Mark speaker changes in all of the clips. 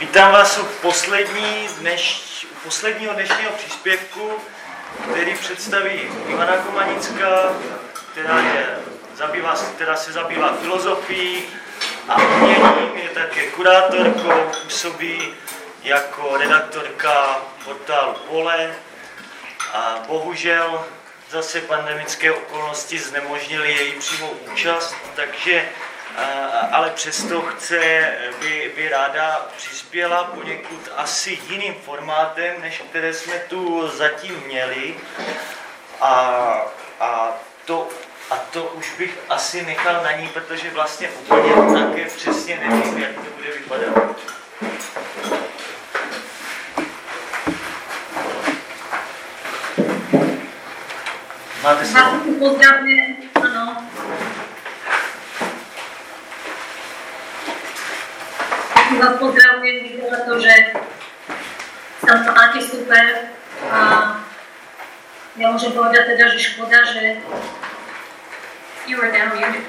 Speaker 1: Vítám vás u, poslední dneš, u posledního dnešního příspěvku, který představí Ivana Komanická, která, je, zabývá, která se zabývá filozofií a uměním, je také kurátorkou, působí jako redaktorka portálu Pole a bohužel zase pandemické okolnosti znemožnily její přímou účast, takže ale přesto chce, by, by ráda přispěla poněkud asi jiným formátem, než které jsme tu zatím měli. A, a, to, a to už bych asi nechal na ní, protože vlastně úplně také přesně nevím, jak to bude vypadat. Máte slovo.
Speaker 2: Pozdravím, ano. Vás pozdravujem, vyzerá to, že sa máte super a ja môžem povedať teda, že škoda, že
Speaker 3: you are now muted.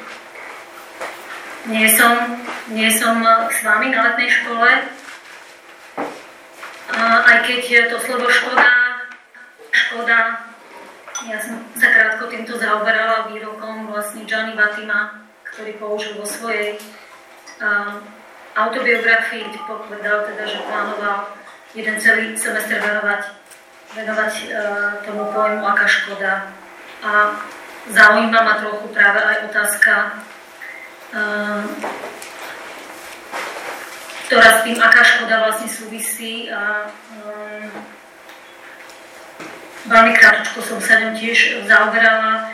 Speaker 2: Nie som, nie som s vami na letnej škole, a aj keď to slovo škoda, škoda, ja som sa krátko týmto zaoberala výrokom vlastne Gianni Batima, ktorý použil vo svojej uh, autobiografii, povedal teda, že plánoval jeden celý semestr venovať, venovať uh, tomu pojmu aká škoda. A zaujíma ma trochu práve aj otázka, uh, ktorá s tým, aká škoda vlastne súvisí a um, veľmi krátko som sa ňom tiež zaoberala.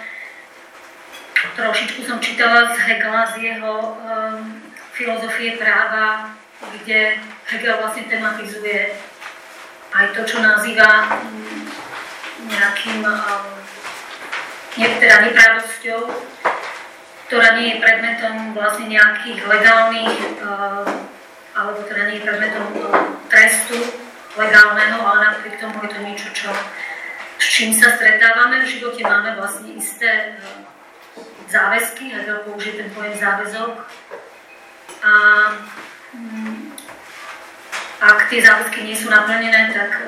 Speaker 2: Trošičku som čítala z Hegela, z jeho um, filozofie práva, kde Hegel vlastne tematizuje aj to, čo nazýva mm, nejakým, um, teda neprávosťou, ktorá nie je predmetom vlastne nejakých legálnych, uh, alebo teda nie je predmetom uh, trestu legálneho, ale napriek tomu je to niečo, čo, s čím sa stretávame v živote. Máme vlastne isté uh, záväzky, Hegel použije ten pojem záväzok, a mm, ak tie záväzky nie sú naplnené, tak e,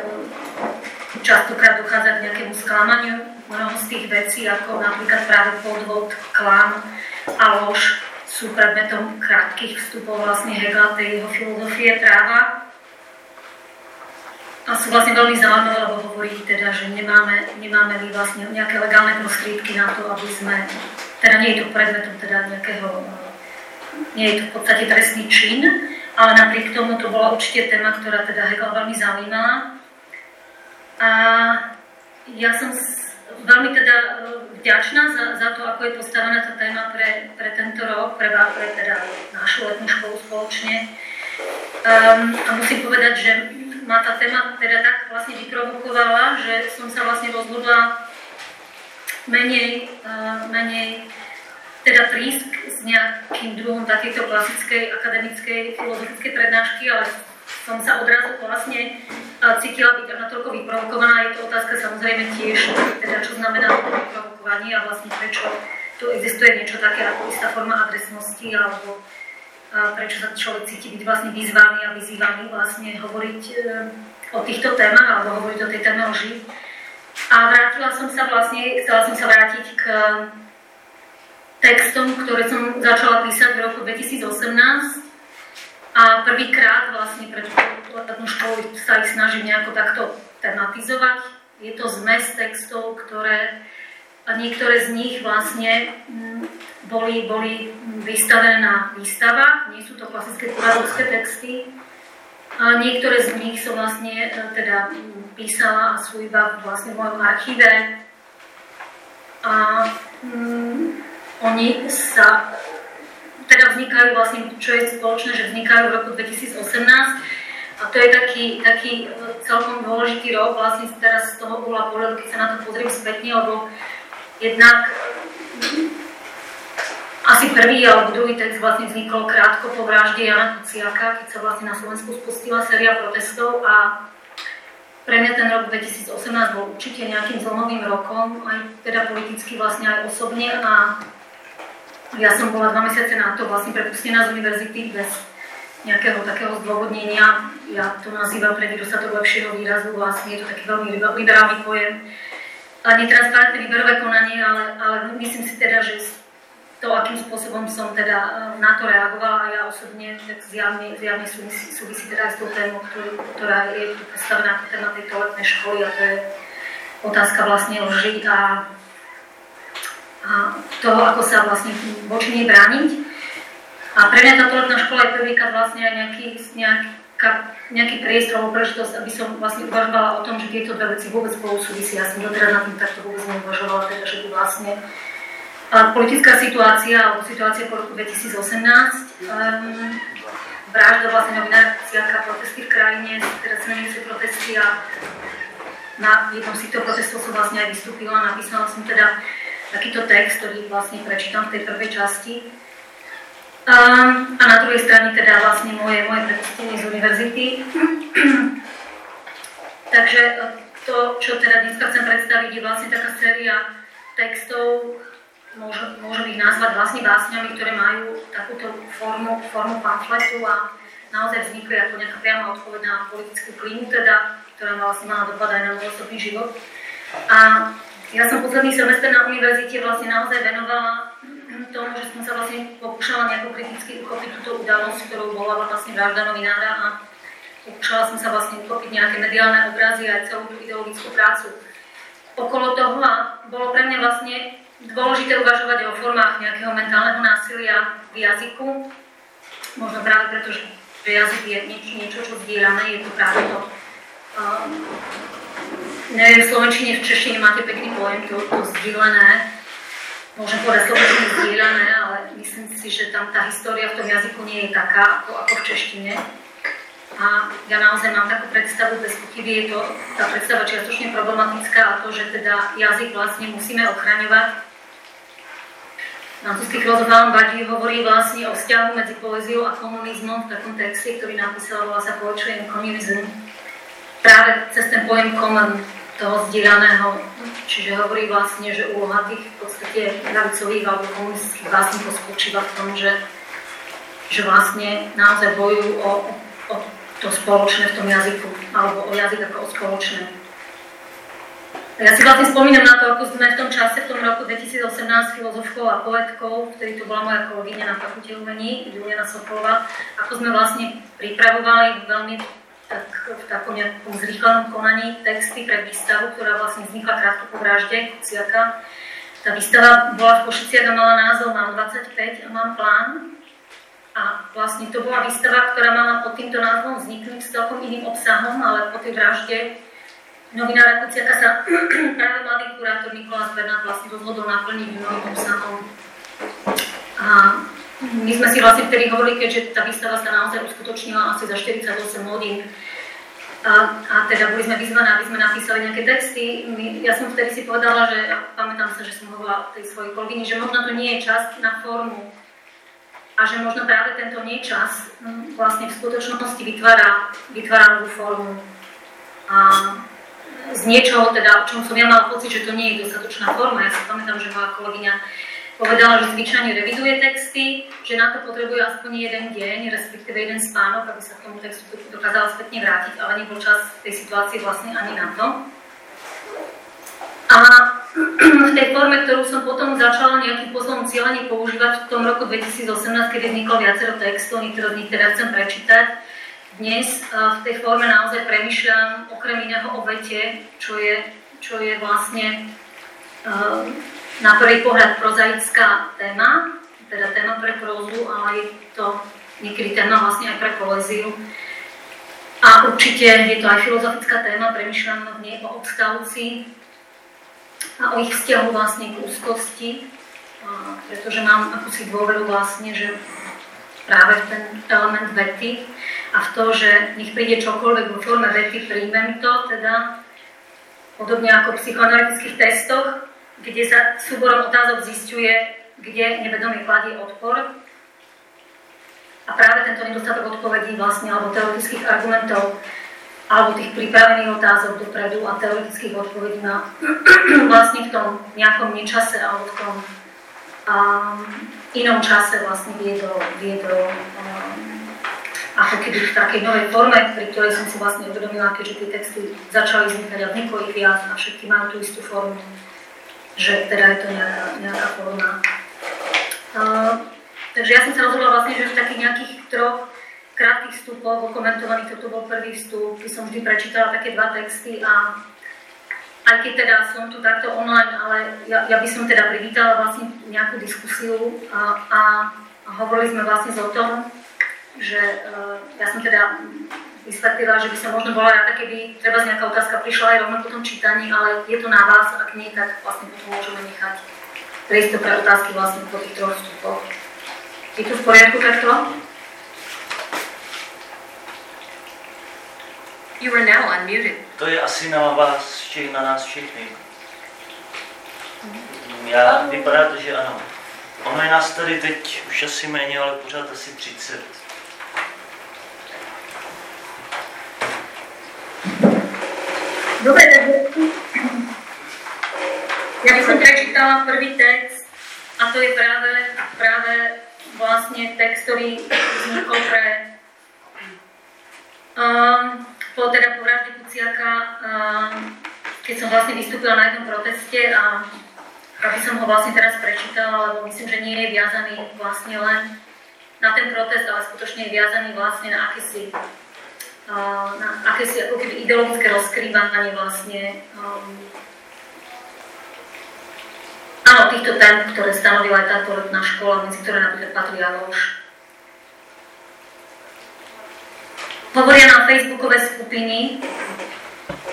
Speaker 2: častokrát dochádza k nejakému sklamaniu. Mnoho z tých vecí, ako napríklad práve podvod, klam a lož, sú predmetom krátkých vstupov vlastne Hegela tej jeho filozofie práva. A sú vlastne veľmi zaujímavé, lebo hovorí teda, že nemáme, nemáme my vlastne nejaké legálne prostriedky na to, aby sme, teda nie je to predmetom teda nejakého nie je to v podstate trestný čin, ale napriek tomu to bola určite téma, ktorá teda Hegel veľmi zaujímala. A ja som veľmi teda e, vďačná za, za to, ako je postavená tá téma pre, pre tento rok, pre, pre teda našu letnú školu spoločne. Um, a musím povedať, že ma tá téma teda tak vlastne vyprovokovala, že som sa vlastne rozhodla menej, uh, menej teda prísť s nejakým druhom takejto klasickej akademickej filozofickej prednášky, ale som sa odrazu vlastne cítila byť natoľko vyprovokovaná. Je to otázka samozrejme tiež, teda čo znamená vyprovokovanie a vlastne prečo tu existuje niečo také ako istá forma adresnosti alebo prečo sa človek cíti byť vlastne vyzvaný a vyzývaný vlastne hovoriť e, o týchto témach alebo hovoriť o tej téme lži. A vrátila som sa vlastne, chcela som sa vrátiť k textom, ktoré som začala písať v roku 2018 a prvýkrát vlastne pred letnú školu sa ich snažím nejako takto tematizovať. Je to zmes textov, ktoré a niektoré z nich vlastne mm, boli, boli vystavené na výstavách, nie sú to klasické kurátorské texty. A niektoré z nich som vlastne e, teda písala a sú iba vlastne v mojom archíve. A mm, oni sa teda vznikajú vlastne, čo je spoločné, že vznikajú v roku 2018 a to je taký, taký celkom dôležitý rok. Vlastne teraz z toho bola pohľadu, keď sa na to pozriem spätne, lebo jednak asi prvý alebo druhý text vlastne vznikol krátko po vražde Jana Kuciaka, keď sa vlastne na Slovensku spustila séria protestov a pre mňa ten rok 2018 bol určite nejakým zlomovým rokom, aj teda politicky vlastne aj osobne a ja som bola dva mesiace na to vlastne prepustená z univerzity bez nejakého takého zdôvodnenia. Ja to nazývam pre nedostatok lepšieho výrazu, vlastne je to taký veľmi liberálny pojem. A netransparentné výberové konanie, ale, ale myslím si teda, že to, akým spôsobom som teda e, na to reagovala ja osobne tak zjavne, zjavne súvisí, súvisí teda aj s tou témou, ktorý, ktorá je tu predstavená ako téma tej toaletnej školy a to je otázka vlastne lži a toho, ako sa vlastne voči nej brániť. A pre mňa tá toaletná škola je prvýkrát vlastne aj nejaký, nejaká, nejaký priestor alebo príležitosť, aby som vlastne uvažovala o tom, že tieto dve veci vôbec spolu súvisia. Ja som doteraz na tým takto vôbec neuvažovala, teda, že by vlastne politická situácia alebo situácia po roku 2018, um, vražda vlastne novinár Ciaka, protesty v krajine, teraz sa protesty a na jednom z týchto protestov som vlastne aj vystúpila, napísala som teda takýto text, ktorý vlastne prečítam v tej prvej časti. Um, a na druhej strane teda vlastne moje, moje prepustenie z univerzity. Takže to, čo teda dneska chcem predstaviť, je vlastne taká séria textov, môžem, môžem ich nazvať vlastne básňami, ktoré majú takúto formu, formu pamfletu a naozaj vznikli ako nejaká priama odpoveď na politickú klímu, teda, ktorá vlastne mala dopad aj na môj osobný život. A ja som posledný semestr na univerzite vlastne naozaj venovala tomu, že som sa vlastne pokúšala nejako kriticky uchopiť túto udalosť, ktorou bola vlastne vražda novinára a pokúšala som sa vlastne uchopiť nejaké mediálne obrazy aj celú tú ideologickú prácu okolo toho a bolo pre mňa vlastne dôležité uvažovať o formách nejakého mentálneho násilia v jazyku. Možno práve preto, že jazyk je niečo, niečo čo zdieľame, je to práve to. Um, neviem, v Slovenčine, v Češtine máte pekný pojem, to, to zdieľané. Môžem povedať Slovenčine zdieľané, ale myslím si, že tam tá história v tom jazyku nie je taká, ako, ako v češtine. A ja naozaj mám takú predstavu, bez pochyby je to tá predstava čiastočne problematická a to, že teda jazyk vlastne musíme ochraňovať Francúzsky filozof Alan Badiou hovorí vlastne o vzťahu medzi poéziou a komunizmom v takom texte, ktorý napísal, volá sa Poetry and Communism, práve cez ten pojem common, toho zdieľaného. Čiže hovorí vlastne, že úloha tých v podstate ľavicových alebo komunistických básnikov spočíva v tom, že, že vlastne naozaj bojujú o, o to spoločné v tom jazyku, alebo o jazyk ako o spoločné. Ja si vlastne spomínam na to, ako sme v tom čase, v tom roku 2018 filozofkou a poetkou, vtedy to bola moja kolegyňa na fakulte umení, Juliana Sokolova, ako sme vlastne pripravovali veľmi tak, v takom nejakom zrýchlenom konaní texty pre výstavu, ktorá vlastne vznikla krátko po vražde Kuciaka. Tá výstava bola v Košiciach a mala názov Mám 25 a mám plán. A vlastne to bola výstava, ktorá mala pod týmto názvom vzniknúť s celkom iným obsahom, ale po tej vražde novinára Kuciaka sa práve mladý kurátor Nikolás Bernát vlastne rozhodol naplniť novým obsahom. A my sme si vlastne vtedy hovorili, keďže tá výstava sa naozaj uskutočnila asi za 48 hodín, a, a teda boli sme vyzvaní, aby sme napísali nejaké texty. My, ja som vtedy si povedala, že pamätám sa, že som hovorila tej svojej kolegyni, že možno to nie je čas na formu a že možno práve tento nečas hm, vlastne v skutočnosti vytvára, vytvára novú formu. A z niečoho, teda, o čom som ja mala pocit, že to nie je dostatočná forma. Ja si pamätám, že moja kolegyňa povedala, že zvyčajne reviduje texty, že na to potrebuje aspoň jeden deň, respektíve jeden spánok, aby sa k tomu textu dokázala spätne vrátiť, ale nebol čas tej situácii vlastne ani na to. A v tej forme, ktorú som potom začala nejakým spôsobom cieľene používať v tom roku 2018, kedy vzniklo viacero textov, niektoré z nich teda chcem prečítať, dnes v tej forme naozaj premyšľam okrem iného o vete, čo je, čo je vlastne na prvý pohľad prozaická téma, teda téma pre prózu, ale je to niekedy téma vlastne aj pre poéziu. A určite je to aj filozofická téma, premyšľam v nej o odstavci a o ich vzťahu vlastne k úzkosti, pretože mám akúsi dôveru vlastne, že práve ten element vety a v to, že nech príde čokoľvek vo forme vety, príjmem to, teda podobne ako v psychoanalytických testoch, kde sa súborom otázok zistuje, kde nevedomie kladie odpor. A práve tento nedostatok odpovedí vlastne, alebo teoretických argumentov, alebo tých pripravených otázok dopredu a teoretických odpovedí na vlastne v tom nejakom nečase alebo v tom um, inom čase vlastne viedol, viedol um, ako keby v takej novej forme, pri ktorej som si vlastne uvedomila, keďže tie texty začali vznikať a vzniklo viac a všetky majú tú istú formu, že teda je to nejaká, nejaká forma. Uh, takže ja som sa rozhodla vlastne, že v takých nejakých troch krátkých vstupoch, okomentovaných, toto bol prvý vstup, by som vždy prečítala také dva texty a aj keď teda som tu takto online, ale ja, ja by som teda privítala vlastne nejakú diskusiu a, a, a hovorili sme vlastne o tom, že uh, ja som teda vysvetlila, že by som možno bola rada, keby treba z nejaká otázka prišla aj rovno po tom čítaní, ale je to na vás, ak nie, tak vlastne potom môžeme nechať priestor pre otázky vlastne po tých troch vstupoch. Je to v poriadku takto?
Speaker 3: You are now unmuted.
Speaker 1: To je asi na vás všech, na nás všechny. Já vypadá to, že ano. Ono je nás tady teď už asi méně, ale pořád asi 30.
Speaker 2: Dobre, takže ja by som prečítala prvý text a to je práve, práve vlastne text, ktorý vznikol pre um, po teda po vražde Kuciaka, um, keď som vlastne vystúpila na jednom proteste a aby som ho vlastne teraz prečítala, lebo myslím, že nie je viazaný vlastne len na ten protest, ale skutočne je viazaný vlastne na akési na akési ako keby ideologické rozkrývanie vlastne um, áno, týchto tém, ktoré stanovila aj táto letná škola, medzi ktoré napríklad patrí Aloš. Hovoria na facebookové skupiny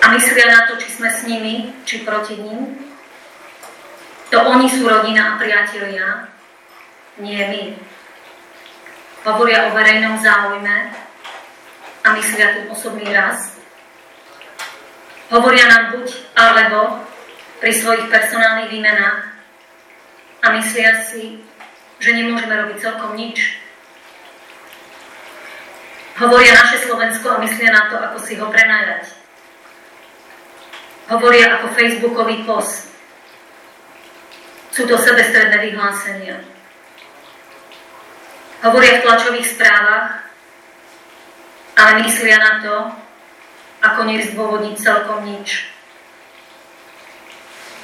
Speaker 2: a myslia na to, či sme s nimi, či proti ním. To oni sú rodina a priatelia, nie my. Hovoria o verejnom záujme, a myslia tým osobný rast. Hovoria nám buď alebo pri svojich personálnych výmenách a myslia si, že nemôžeme robiť celkom nič. Hovoria naše Slovensko a myslia na to, ako si ho prenajať. Hovoria ako facebookový post. Sú to sebestredné vyhlásenia. Hovoria v tlačových správach ale myslia na to, ako nech zdôvodniť celkom nič.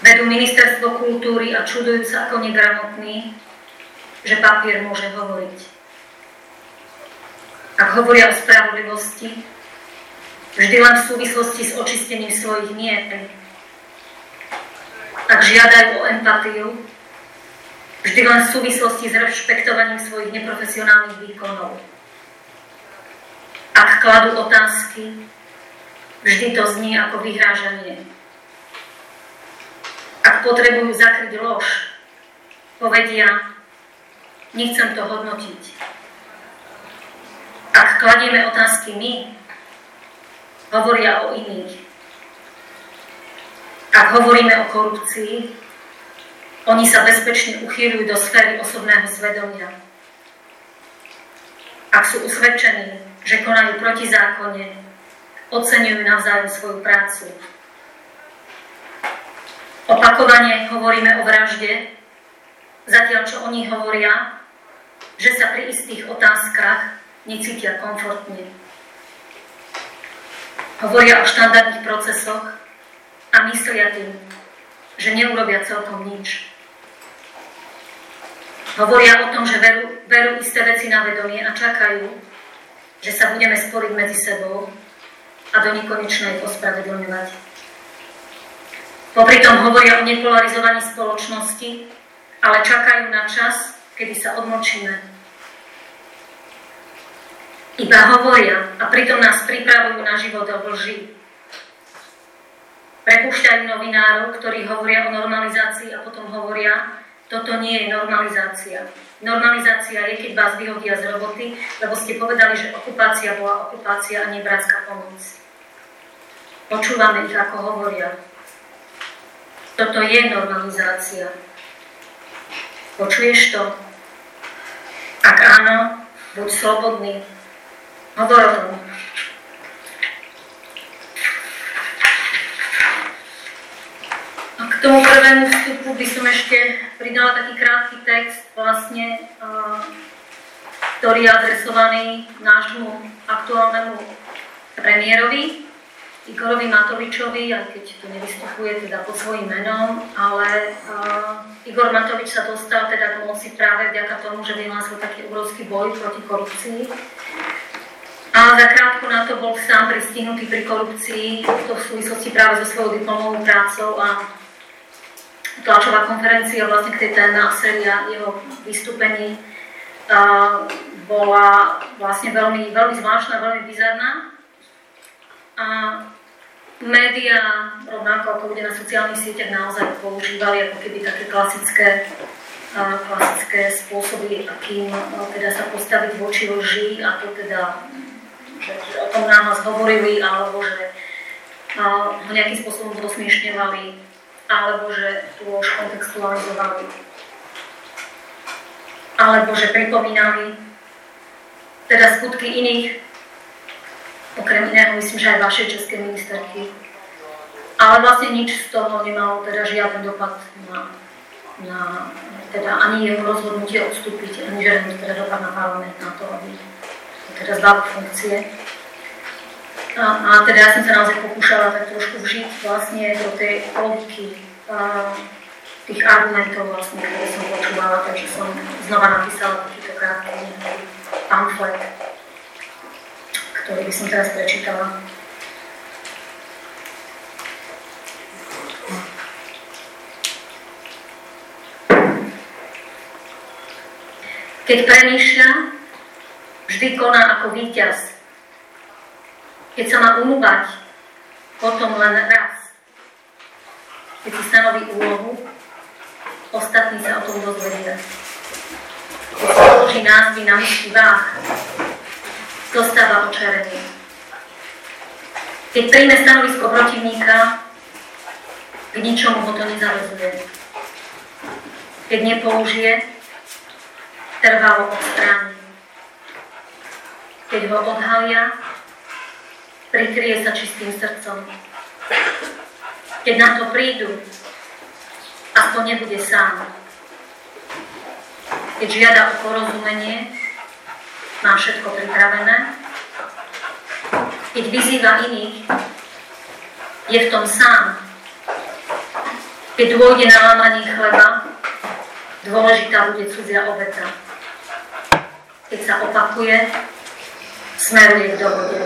Speaker 2: Vedú ministerstvo kultúry a čudujú sa ako negramotní, že papier môže hovoriť. Ak hovoria o spravodlivosti, vždy len v súvislosti s očistením svojich niet. Ak žiadajú o empatiu, vždy len v súvislosti s rešpektovaním svojich neprofesionálnych výkonov. Ak kladú otázky, vždy to znie ako vyhrážanie. Ak potrebujú zakryť lož, povedia, nechcem to hodnotiť. Ak kladieme otázky my, hovoria o iných. Ak hovoríme o korupcii, oni sa bezpečne uchýľujú do sféry osobného svedomia. Ak sú usvedčení, že konajú protizákonne, oceňujú navzájom svoju prácu. Opakovane hovoríme o vražde, zatiaľ čo oni hovoria, že sa pri istých otázkach necítia komfortne. Hovoria o štandardných procesoch a myslia tým, že neurobia celkom nič. Hovoria o tom, že verú, verú isté veci na vedomie a čakajú, že sa budeme sporiť medzi sebou a do nekonečna ich ospravedlňovať. Popri tom hovoria o nepolarizovaní spoločnosti, ale čakajú na čas, kedy sa odmočíme. Iba hovoria a pritom nás pripravujú na život o lži. Prepúšťajú novinárov, ktorí hovoria o normalizácii a potom hovoria, toto nie je normalizácia. Normalizácia je, keď vás vyhodia z roboty, lebo ste povedali, že okupácia bola okupácia a nie bratská pomoc. Počúvame ich, ako hovoria. Toto je normalizácia. Počuješ to? Ak áno, buď slobodný. Hovor. A k tomu prvému vstupu by som ešte pridala taký krátky text, vlastne, ktorý je adresovaný nášmu aktuálnemu premiérovi, Igorovi Matovičovi, aj keď tu nevystupuje teda pod svojím menom, ale Igor Matovič sa dostal teda k moci práve vďaka tomu, že vyhlásil taký obrovský boj proti korupcii. A zakrátko na to bol sám pristihnutý pri korupcii, to v súvislosti práve so svojou diplomovou prácou a tlačová konferencia vlastne k tej téme a jeho vystúpení uh, bola vlastne veľmi, veľmi zvláštna, veľmi bizarná. A médiá, rovnako ako ľudia na sociálnych sieťach, naozaj používali ako keby také klasické, klasické spôsoby, akým teda sa postaviť voči lži a to teda, že, o tom nás hovorili, alebo že ho nejakým spôsobom dosmiešňovali, alebo že tu už kontextualizovali, alebo že pripomínali teda skutky iných okrem iného myslím, že aj vašej českej ministerky. Ale vlastne nič z toho nemalo teda žiaden dopad na, na teda ani jeho rozhodnutie odstúpiť, ani žiaden teda dopad na parlament na to, aby teda zdal funkcie. A, a teda ja som sa naozaj pokúšala tak trošku vžiť vlastne do tej logiky tých argumentov, vlastne, ktoré som počúvala, takže som znova napísala takýto krátky pamflet ktorý by som teraz prečítala. Keď premýšľa, vždy koná ako víťaz. Keď sa má umúvať, potom len raz. Keď si stanoví úlohu, ostatní sa o tom dozvedia. Keď sa položí názvy na misky váh, dostáva očarenie. Keď príjme stanovisko protivníka, k ničomu ho to nezavezuje. Keď nepoužije, trvalo odstráni. Keď ho odhalia, prikrie sa čistým srdcom. Keď na to prídu, aspoň nebude sám. Keď žiada o porozumenie, má všetko pripravené. Keď vyzýva iných, je v tom sám. Keď dôjde na lámaní chleba, dôležitá bude cudzia obeta. Keď sa opakuje, smeruje k dohode.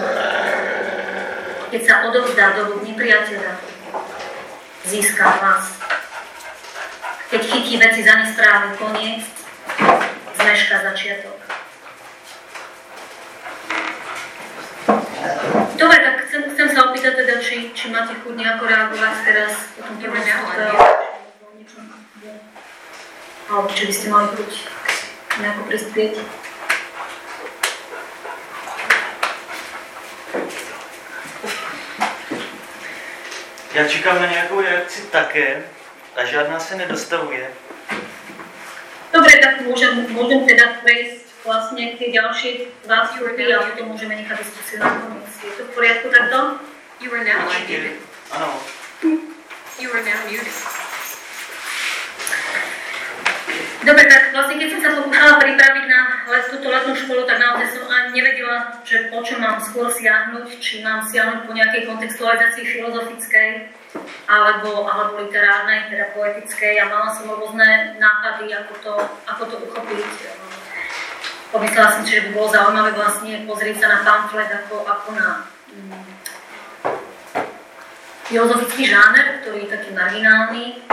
Speaker 2: Keď sa odovzdá do rúk nepriateľa, získa hlas. Keď chytí veci za nesprávny koniec, zmeška začiatok. Dobre, tak chcem, chcem sa opýtať teda, či, či máte chuť nejako reagovať teraz po tom prvom alebo či by ste mali chuť nejako prispieť.
Speaker 1: Já čekám na nějakou reakci také a žádná se nedostavuje.
Speaker 2: Dobre, tak môžem, môžem teda prejsť vlastne tie ďalšie dva vstupy a potom môžeme nechať diskusiu na koniec. Je to v poriadku takto?
Speaker 3: You are now unmuted.
Speaker 1: Ano.
Speaker 3: You are now muted.
Speaker 2: Dobre, tak vlastne keď som sa pokúšala pripraviť na let, túto letnú školu, tak naozaj som ani nevedela, že po čo mám skôr siahnuť, či mám siahnuť po nejakej kontextualizácii filozofickej, alebo, alebo literárnej, teda poetickej. A mala som rôzne nápady, ako to, ako to uchopiť. Pomyslela som si, že by bolo zaujímavé vlastne pozrieť sa na pamflet ako, ako na mm, filozofický žáner, ktorý je taký marginálny,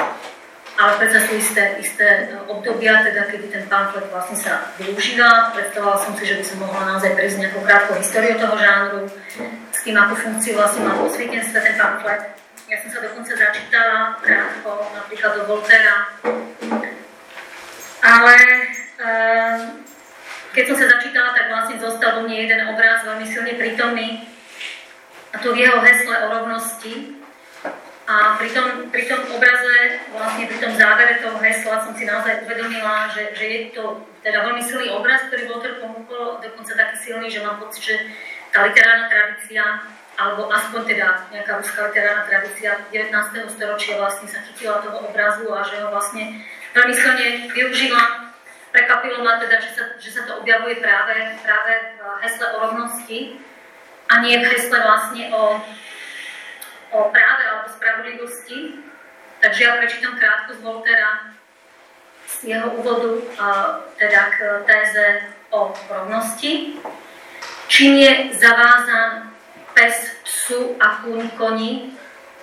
Speaker 2: ale predsa sú isté, isté obdobia, teda kedy ten pamflet vlastne sa využíva. Predstavovala som si, že by som mohla naozaj prísť nejakou krátkou históriou toho žánru, s tým, akú funkciu vlastne má vo ten pamflet. Ja som sa dokonca začítala krátko, napríklad do Voltera. Ale um, keď som sa začítala, tak vlastne zostal vo mne jeden obraz veľmi silne prítomný, a to v jeho hesle o rovnosti. A pri tom, pri tom obraze, vlastne pri tom závere toho hesla som si naozaj uvedomila, že, že je to teda veľmi silný obraz, ktorý trochu ponúkol, dokonca taký silný, že mám pocit, že tá literárna tradícia, alebo aspoň teda nejaká ruská literárna tradícia 19. storočia vlastne sa chytila toho obrazu a že ho vlastne veľmi silne využila Prekvapilo ma teda, že sa, že sa to objavuje práve, práve v hesle o rovnosti a nie v hesle vlastne o, o práve alebo spravodlivosti. Takže ja prečítam krátko z Voltera z jeho úvodu teda k téze o rovnosti. Čím je zavázan pes psu a kůň koni,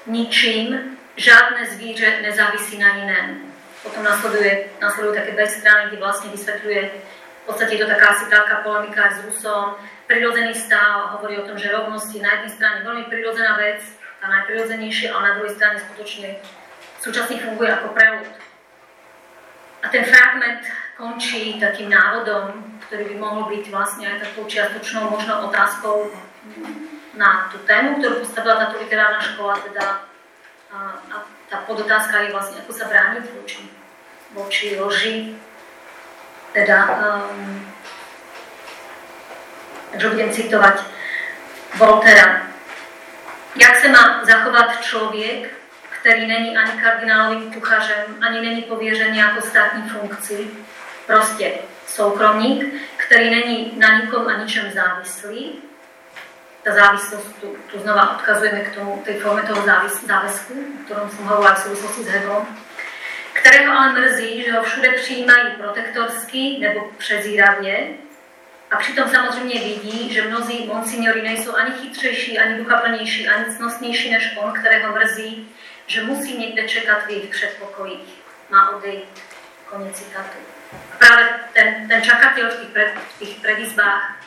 Speaker 2: ničím, žádné zvíře nezávisí na jiném. Potom nasleduje, nasledujú také bez strany, kde vlastne vysvetľuje, v podstate je to taká asi taká polemika s Rusom, prirodzený stav, hovorí o tom, že rovnosť je na jednej strane veľmi prirodzená vec, tá najprirodzenejšia, ale na druhej strane skutočne súčasne funguje ako prelud. A ten fragment končí takým návodom, ktorý by mohol byť vlastne aj takou čiastočnou možnou otázkou na tú tému, ktorú postavila táto literárna škola, teda a, a tá podotázka je vlastne, ako sa brániť voči, voči loži. Teda, um, takže budem citovať Voltera. Jak se má zachovat člověk, který není ani kardinálovým kuchařem, ani není pověřen nějakou státní funkci, prostě soukromník, který není na nikom a ničem závislý, tá závislosť, tu, tu znova odkazujeme k tomu, tej forme toho závis, záväzku, o ktorom som hovorila v súvislosti s Hegelom, ktorého ale mrzí, že ho všude přijímají protektorsky nebo přezíravě a přitom samozřejmě vidí, že mnozí monsignori nejsou ani chytřejší, ani duchaplnější, ani cnostnější než on, kterého mrzí, že musí někde čekat v jejich předpokojích. Má odejít. Konec citátu. A práve ten, ten čakateľ v tých, pred, v tých predizbách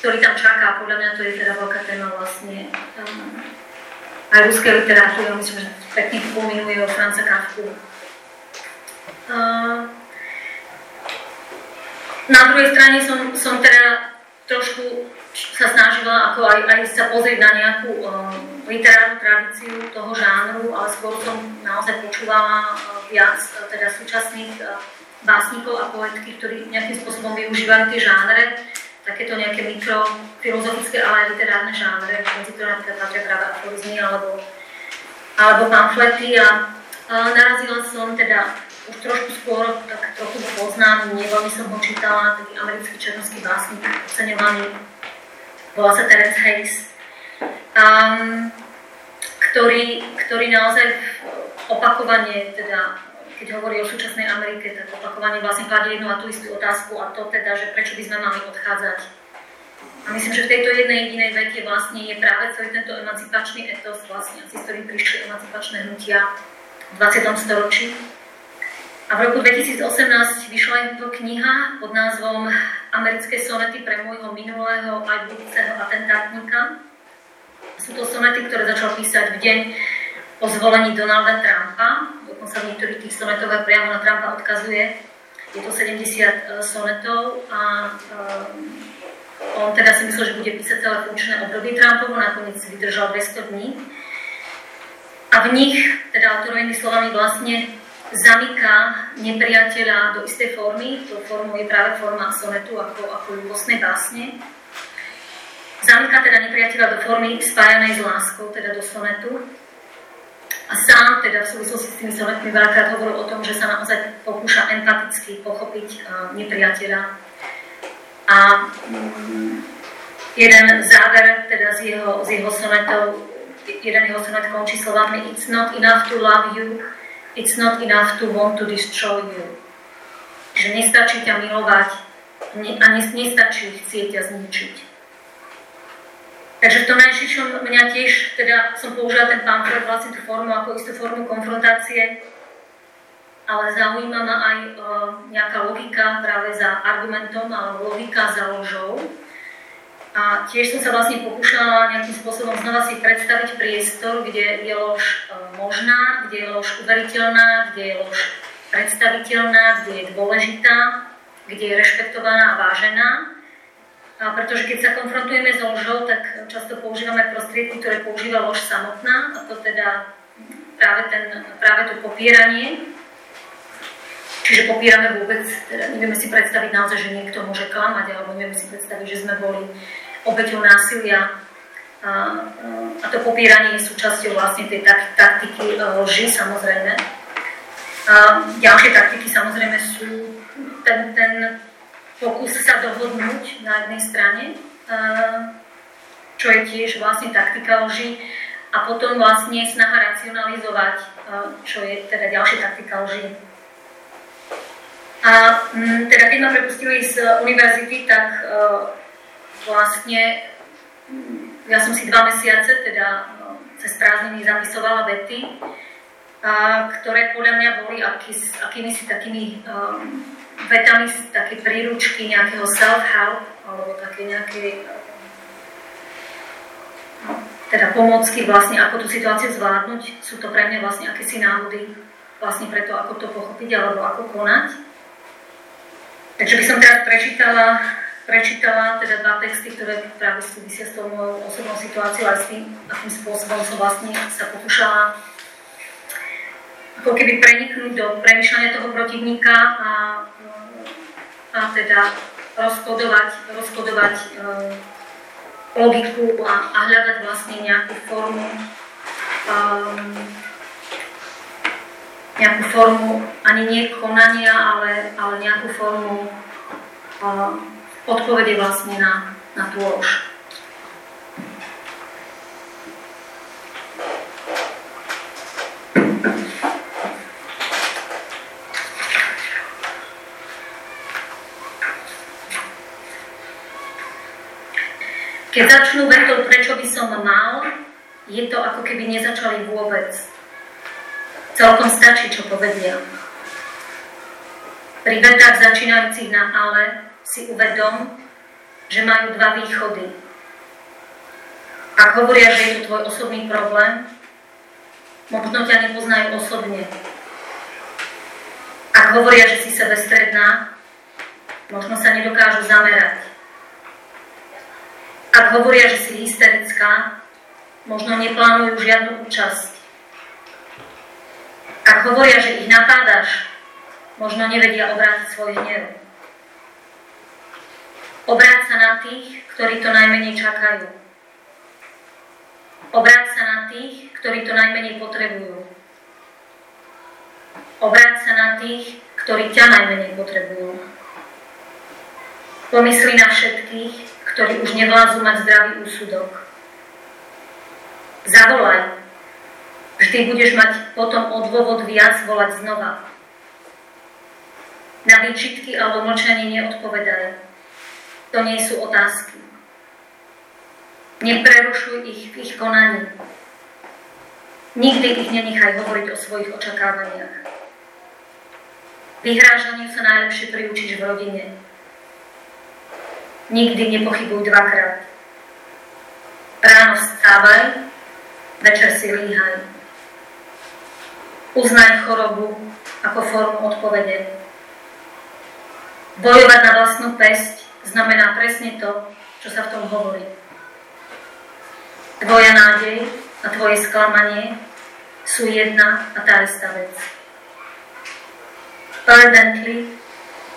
Speaker 2: ktorý tam čaká. Podľa mňa to je teda veľká téma vlastne um, aj ruskej literatúry. Myslím, že pekne pominuje o Franca Kafku. Uh, na druhej strane som, som teda trošku sa snažila ako aj, aj sa pozrieť na nejakú uh, literárnu tradíciu toho žánru, ale skôr som naozaj počúvala uh, viac uh, teda súčasných uh, básnikov a poetky, ktorí nejakým spôsobom využívajú tie žánre takéto nejaké mikrofilozofické, ale aj literárne žánre, medzi ktoré napríklad patria práve aforizmy alebo, alebo pamflety. A, a narazila som teda trošku skôr, tak trochu poznám, neveľmi som ho čítala, taký americký černovský básnik, oceňovaný, volá sa Terence Hayes, um, ktorý, ktorý naozaj opakovane teda keď hovorí o súčasnej Amerike, tak opakovane vlastne kladie jednu a tú istú otázku a to teda, že prečo by sme mali odchádzať. A myslím, že v tejto jednej jedinej vete vlastne je práve celý tento emancipačný etos, vlastne, s ktorým prišli emancipačné hnutia v 20. storočí. A v roku 2018 vyšla jeho kniha pod názvom Americké sonety pre môjho minulého aj budúceho atentátnika. Sú to sonety, ktoré začal písať v deň po zvolení Donalda Trumpa on sa v niektorých tých sonetov priamo na Trumpa odkazuje. Je to 70 e, sonetov a um, on teda si myslel, že bude písať celé funkčné obdobie Trumpovo, nakoniec vydržal 200 dní. A v nich, teda autorovými slovami, vlastne zamyká nepriateľa do istej formy. To formou je práve forma sonetu ako, ako ľubostnej básne. Zamyká teda nepriateľa do formy spájanej s láskou, teda do sonetu a sám teda v súvislosti s tými sonetmi veľakrát hovoril o tom, že sa naozaj pokúša empaticky pochopiť uh, nepriateľa. A jeden záver teda z jeho, z jeho sonetov, jeden jeho sonet končí slovami It's not enough to love you, it's not enough to want to destroy you. Že nestačí ťa milovať a nestačí chcieť ťa zničiť. Takže v tom najširšom mňa tiež, teda som použila ten pamflet, vlastne tú formu ako istú formu konfrontácie, ale zaujíma ma aj uh, nejaká logika práve za argumentom, alebo logika za ložou. A tiež som sa vlastne pokúšala nejakým spôsobom znova si predstaviť priestor, kde je lož uh, možná, kde je lož uveriteľná, kde je lož predstaviteľná, kde je dôležitá, kde je rešpektovaná a vážená a pretože keď sa konfrontujeme s ložou, tak často používame prostriedky, ktoré používa lož samotná, a to teda práve, ten, práve to popieranie. Čiže popierame vôbec, teda nevieme si predstaviť naozaj, že niekto môže klamať, alebo nevieme si predstaviť, že sme boli obeťou násilia. A, a to popieranie je súčasťou vlastne tej tak, taktiky loži, samozrejme. A ďalšie taktiky samozrejme sú ten, ten pokus sa dohodnúť na jednej strane, čo je tiež vlastne taktika lži, a potom vlastne snaha racionalizovať, čo je teda ďalšia taktika lži. A mm, teda keď ma prepustili z univerzity, tak vlastne mm, ja som si dva mesiace, teda no, cez prázdniny zamyslovala vety, a, ktoré podľa mňa boli aký, akými si takými um, vetami, také príručky nejakého self-help, alebo také nejaké teda pomocky vlastne, ako tú situáciu zvládnuť. Sú to pre mňa vlastne akési návody vlastne preto, ako to pochopiť alebo ako konať. Takže by som teraz prečítala, prečítala teda dva texty, ktoré práve súvisia s tou mojou osobnou situáciou a s tým, akým spôsobom som vlastne sa pokúšala ako keby preniknúť do premyšľania toho protivníka a, a teda rozkodovať, rozkodovať um, logiku a, a hľadať vlastne nejakú formu um, nejakú formu ani nie konania, ale, ale nejakú formu um, odpovede vlastne na, na tú lož. Keď začnú vetou, prečo by som mal, je to ako keby nezačali vôbec. Celkom stačí, čo povedia. Pri vetách začínajúcich na ale si uvedom, že majú dva východy. Ak hovoria, že je to tvoj osobný problém, možno ťa nepoznajú osobne. Ak hovoria, že si sebestredná, možno sa nedokážu zamerať. Ak hovoria, že si hysterická, možno neplánujú žiadnu účasť. Ak hovoria, že ich napádaš, možno nevedia obrátiť svoj hnev. Obráť sa na tých, ktorí to najmenej čakajú. Obráť sa na tých, ktorí to najmenej potrebujú. Obráť sa na tých, ktorí ťa najmenej potrebujú. Pomysli na všetkých, ktorí už nevládzu mať zdravý úsudok. Zavolaj. Vždy budeš mať potom odôvod viac volať znova. Na výčitky alebo mlčanie neodpovedaj. To nie sú otázky. Neprerušuj ich v ich konaní. Nikdy ich nenechaj hovoriť o svojich očakávaniach. Vyhrážaniu sa najlepšie priučíš v rodine. Nikdy nepochybuj dvakrát. Ráno vstávaj, večer si líhaj. Uznaj chorobu ako formu odpovede. Bojovať na vlastnú pesť znamená presne to, čo sa v tom hovorí. Tvoja nádej a tvoje sklamanie sú jedna a tá istá vec. Ardently,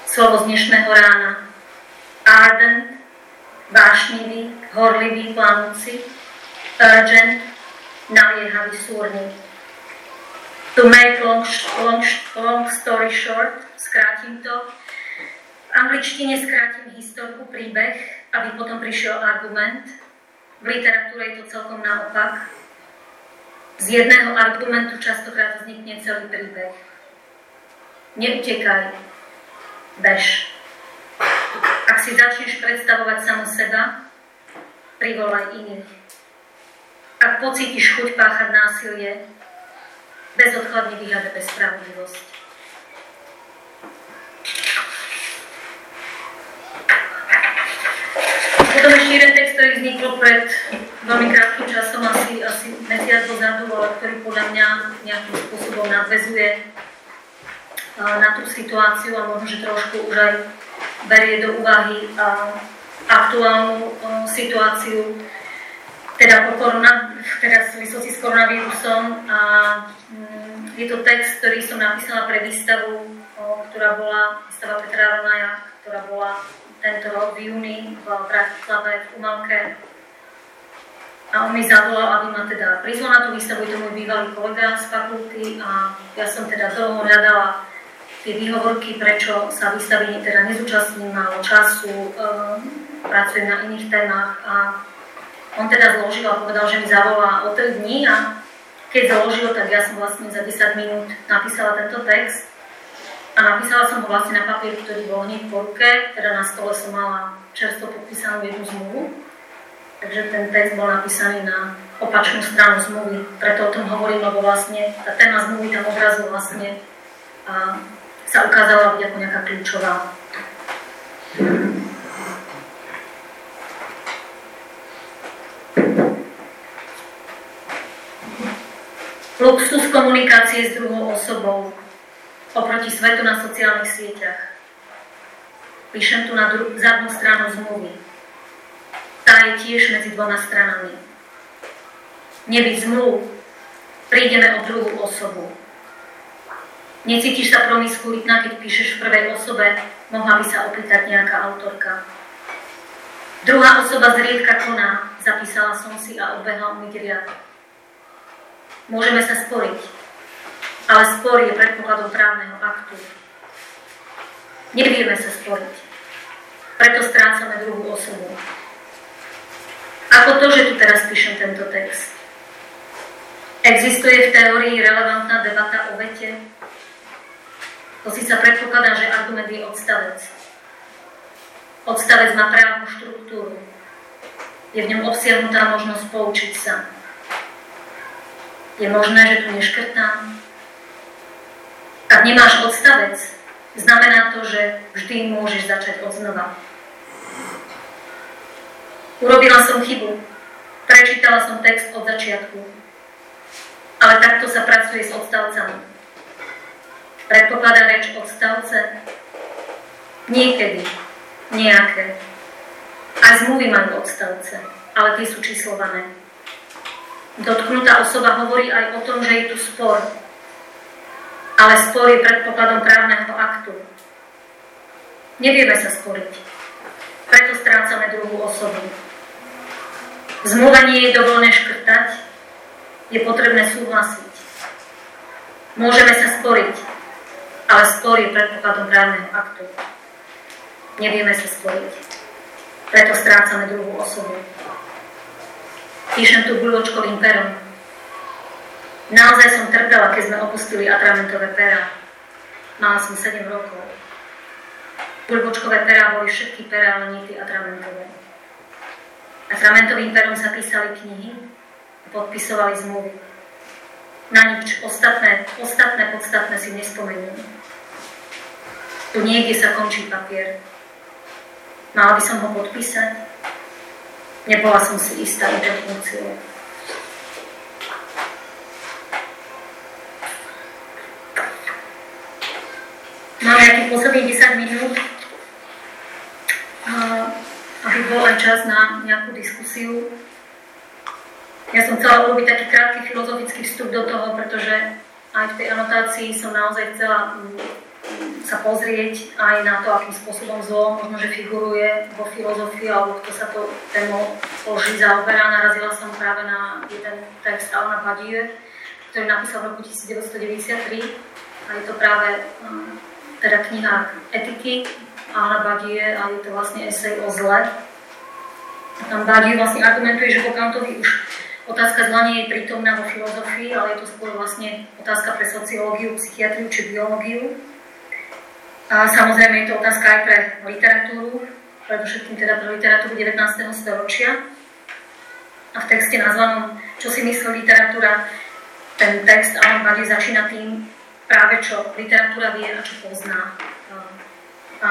Speaker 2: slovo z dnešného rána, ardent, vášnivý, horlivý, planúci, urgent, naliehavý, súrny. To make long, long, long story short, skrátim to, v angličtine skrátim historku, príbeh, aby potom prišiel argument. V literatúre je to celkom naopak. Z jedného argumentu častokrát vznikne celý príbeh. Neutekaj, bež. Ak si začneš predstavovať samo seba, privolaj iných. Ak pocítiš chuť páchať násilie, bezodkladne vyhľadaj spravodlivosť. Potom ešte jeden text, ktorý vznikol pred veľmi krátkým časom, asi, asi mesiac dozadu, ale ktorý podľa mňa nejakým spôsobom nadvezuje na tú situáciu a možno, že trošku už aj berie do úvahy aktuálnu situáciu, teda, po korona, teda v súvislosti s koronavírusom. A mm, je to text, ktorý som napísala pre výstavu, ktorá bola výstava Petra Ronaja, ktorá bola tento rok v júni v Bratislave v Umalke. A on mi zavolal, aby ma teda prizval na tú výstavu, je to môj bývalý kolega z fakulty a ja som teda dlho hľadala tie výhovorky, prečo sa vystavy teda nezúčastním, málo času, um, pracujem na iných témach a on teda zložil a povedal, že mi zavolá o 3 dní a keď zložil, tak ja som vlastne za 10 minút napísala tento text. A napísala som ho vlastne na papier, ktorý bol hneď po ruke, teda na stole som mala čerstvo podpísanú jednu zmluvu, takže ten text bol napísaný na opačnú stranu zmluvy, preto o tom hovorím, lebo vlastne tá téma zmluvy tam obrazu vlastne a, sa ukázala byť ako nejaká kľúčová. Luxus komunikácie s druhou osobou oproti svetu na sociálnych sieťach. Píšem tu na dru- zadnú stranu zmluvy. Tá je tiež medzi dvoma stranami. Nebyť zmluv, prídeme o druhú osobu. Necítiš sa promiskuitná, keď píšeš v prvej osobe, mohla by sa opýtať nejaká autorka. Druhá osoba zriedka koná, zapísala som si a odbehla umyť riad. Môžeme sa sporiť, ale spor je predpokladom právneho aktu. Nevieme sa sporiť, preto strácame druhú osobu. Ako to, že tu teraz píšem tento text? Existuje v teórii relevantná debata o vete? To si sa predpokladá, že argument je odstavec. Odstavec má právnu štruktúru. Je v ňom obsiahnutá možnosť poučiť sa. Je možné, že tu neškrtám? Ak nemáš odstavec, znamená to, že vždy môžeš začať od. Urobila som chybu. Prečítala som text od začiatku. Ale takto sa pracuje s odstavcami. Predpokladá reč odstavce? Niekedy. Nejaké. Aj zmluvy majú odstavce, ale tie sú číslované. Dotknutá osoba hovorí aj o tom, že je tu spor. Ale spor je predpokladom právneho aktu. Nevieme sa sporiť. Preto strácame druhú osobu. Zmluva nie je dovolené škrtať, je potrebné súhlasiť. Môžeme sa sporiť, ale spor je predpokladom právneho aktu. Nevieme sa sporiť. Preto strácame druhú osobu. Píšem tu guľočkovým perom. Naozaj som trpela, keď sme opustili atramentové pera. Mala som 7 rokov. Guľočkové pera boli všetky pera, ale nie tie atramentové. Atramentovým perom sa písali knihy a podpisovali zmluvy. Na nič ostatné, ostatné podstatné si nespomeniem. Tu niekde sa končí papier. Mala by som ho podpísať? Nebola som si istá interpunkciou. Máme nejakých posledných 10 minút, aby bol aj čas na nejakú diskusiu. Ja som chcela urobiť taký krátky filozofický vstup do toho, pretože aj v tej anotácii som naozaj chcela sa pozrieť aj na to, akým spôsobom zlo možno, že figuruje vo filozofii, alebo kto sa to tému loží zaoberá. Narazila som práve na jeden text Alna Padie, ktorý napísal v roku 1993 a je to práve um, teda kniha etiky Alna Badie a je to vlastne esej o zle. Tam Badie vlastne argumentuje, že po Kantovi už otázka zla nie je prítomná vo filozofii, ale je to skôr vlastne otázka pre sociológiu, psychiatriu či biológiu. A samozrejme je to otázka aj pre literatúru, predovšetkým teda pre literatúru 19. storočia. A v texte nazvanom Čo si myslí literatúra, ten text Alan Badi začína tým práve čo literatúra vie a čo pozná. A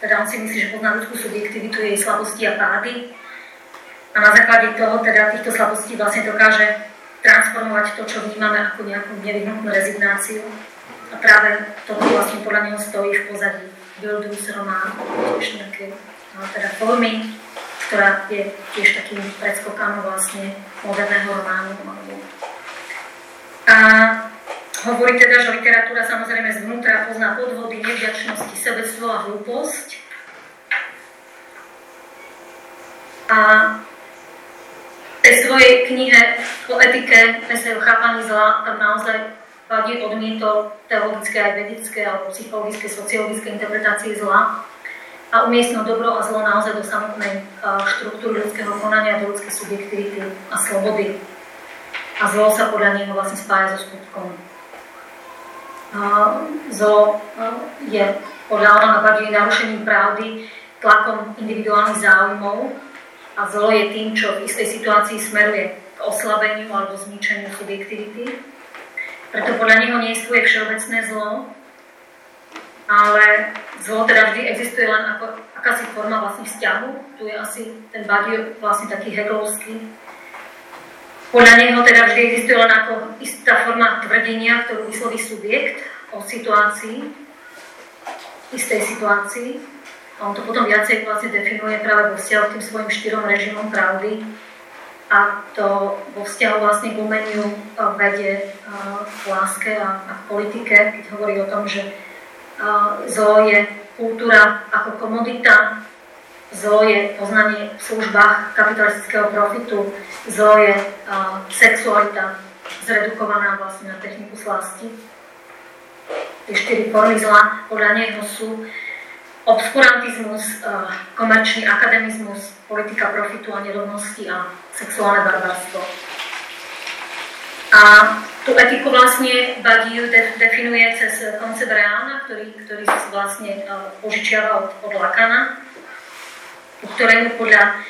Speaker 2: teda on si myslí, že pozná ľudskú subjektivitu, jej slabosti a pády. A na základe toho, teda týchto slabostí vlastne dokáže transformovať to, čo vnímame ako nejakú nevyhnutnú rezignáciu a práve toto vlastne podľa neho stojí v pozadí Wildus román, tiež nejaké no, teda formy, ktorá je tiež takým predskokom vlastne moderného románu. A hovorí teda, že literatúra samozrejme zvnútra pozná podvody, nevďačnosti, sebectvo a hlúposť. A tej svojej knihe o etike, o chápaní zla, tam naozaj Badi odmietol teologické aj vedické alebo psychologické, sociologické interpretácie zla a umiestnil dobro a zlo naozaj do samotnej štruktúry ľudského konania, do ľudskej subjektivity a slobody. A zlo sa podľa neho vlastne spája so skutkom. Zlo je podľa Alana Badi narušením pravdy, tlakom individuálnych záujmov a zlo je tým, čo v istej situácii smeruje k oslabeniu alebo zničeniu subjektivity preto podľa neho neexistuje všeobecné zlo, ale zlo teda vždy existuje len ako akási forma vlastne vzťahu. Tu je asi ten Badio vlastne taký hegelovský. Podľa neho teda vždy existuje len ako istá forma tvrdenia, ktorú vysloví subjekt o situácii, istej situácii. A on to potom viacej vlastne definuje práve vo vzťahu k tým svojim štyrom režimom pravdy, a to vo vzťahu vlastne k umeniu vedie k láske a, a k politike, keď hovorí o tom, že zlo je kultúra ako komodita, zlo je poznanie v službách kapitalistického profitu, zlo je sexualita zredukovaná vlastne na techniku slasti. Tie štyri formy zla podľa neho sú obskurantizmus, komerčný akademizmus, politika profitu a nerovnosti a sexuálne barbarstvo. A tú etiku vlastne Badiou definuje cez koncept reálna, ktorý, ktorý vlastne požičiava od, od Lakana, ku ktorému podľa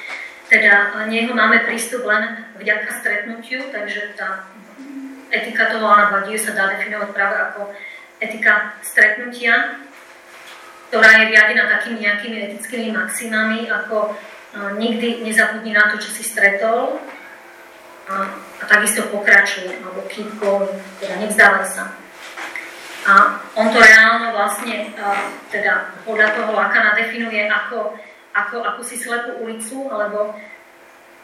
Speaker 2: teda neho máme prístup len vďaka stretnutiu, takže tá etika toho Alana Badiou sa dá definovať práve ako etika stretnutia, ktorá je riadená takými nejakými etickými maximami, ako nikdy nezabudni na to, čo si stretol a, a takisto pokračuje, alebo keep going, teda nevzdávaj sa. A on to reálne vlastne, teda podľa toho Lakana definuje ako, ako akúsi slepú ulicu, alebo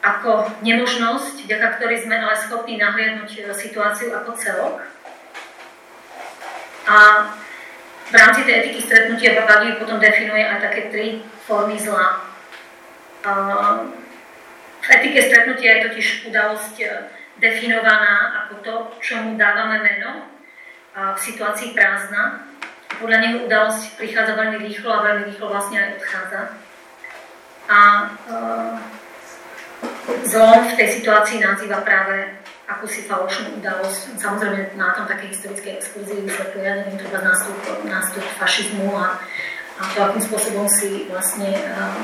Speaker 2: ako nemožnosť, vďaka ktorej sme ale schopní nahliadnúť e, situáciu ako celok. A v rámci tej etiky stretnutia Babadiu potom definuje aj také tri formy zla. V etike stretnutia je totiž udalosť e, definovaná ako to, čomu dávame meno v situácii prázdna. Podľa neho udalosť prichádza veľmi rýchlo a veľmi rýchlo vlastne aj odchádza. A e, zlom v tej situácii nazýva práve akúsi falošnú udalosť. Samozrejme na tom také historické exkurzii vysvetľuje, ja neviem, treba nástup, nástup fašizmu a, a to, akým spôsobom si vlastne um,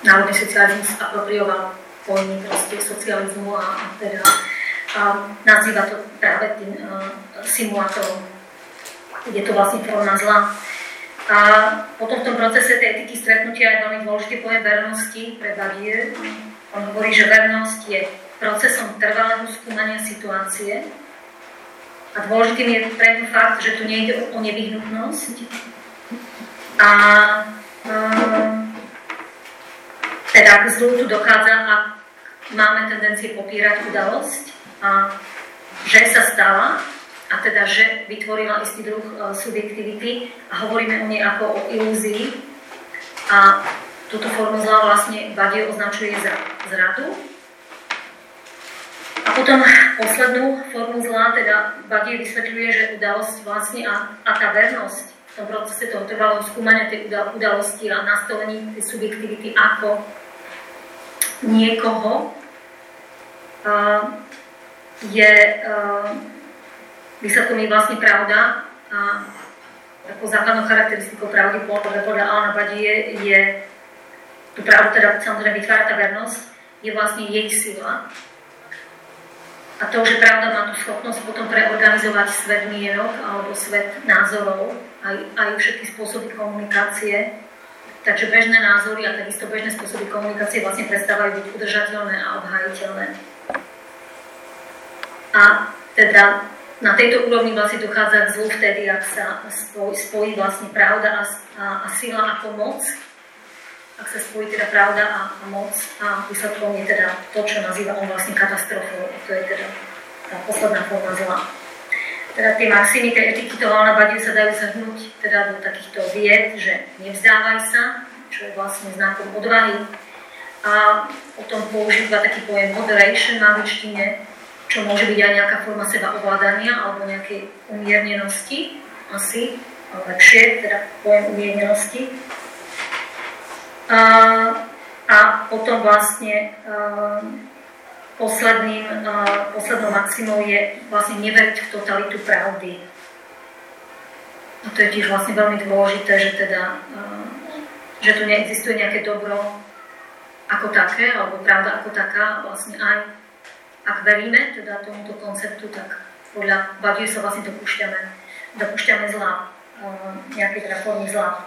Speaker 2: národný socializmus aproprioval pojmy proste socializmu a, a teda a nazýva to práve tým uh, simulátorom. Je to vlastne forma zla. A potom v tom procese tej etiky stretnutia je veľmi dôležitý pojem vernosti pre Badier. On hovorí, že vernosť je procesom trvalého skúmania situácie a dôležitým je pre fakt, že tu nejde o nevyhnutnosť a um, teda k zlu tu dochádza, ak máme tendencie popírať udalosť a že sa stala, a teda, že vytvorila istý druh uh, subjektivity a hovoríme o nej ako o ilúzii. A túto formu zla vlastne Badio označuje za zradu. A potom poslednú formu zla, teda Badio vysvetľuje, že udalosť vlastne a, a tá vernosť v tom procese toho trvalého skúmania tej udalosti a nastolení tej subjektivity ako niekoho je výsledkom je vlastne pravda a takou základnou charakteristikou pravdy podľa, podľa Alana Badi je, je tú pravdu teda samozrejme vytvára tá vernosť, je vlastne jej sila. A to, že pravda má tú schopnosť potom preorganizovať svet mienok alebo svet názorov, aj, aj všetky spôsoby komunikácie, Takže bežné názory a takisto bežné spôsoby komunikácie vlastne prestávajú byť udržateľné a obhajiteľné. A teda na tejto úrovni vlastne dochádza k zlu vtedy, ak sa spojí, spojí vlastne pravda a, a, a sila ako moc. Ak sa spojí teda pravda a, a moc a výsledkom je teda to, čo nazýva on vlastne katastrofou. To je teda tá posledná forma zla. Teda tie maximy tej etiky toho Badiu sa dajú zhrnúť teda do takýchto vied, že nevzdávaj sa, čo je vlastne znakom odvahy. A potom používa taký pojem moderation v angličtine, čo môže byť aj nejaká forma seba ovládania alebo nejakej umiernenosti, asi lepšie, teda pojem umiernenosti. A, potom vlastne uh, posledným, uh, poslednou maximou je vlastne neveriť v totalitu pravdy. A to je tiež vlastne veľmi dôležité, že teda, uh, že tu neexistuje nejaké dobro ako také, alebo pravda ako taká, vlastne aj ak veríme teda tomuto konceptu, tak podľa Badiu sa vlastne dopúšťame, dopúšťame zla, nejaké teda formy zla.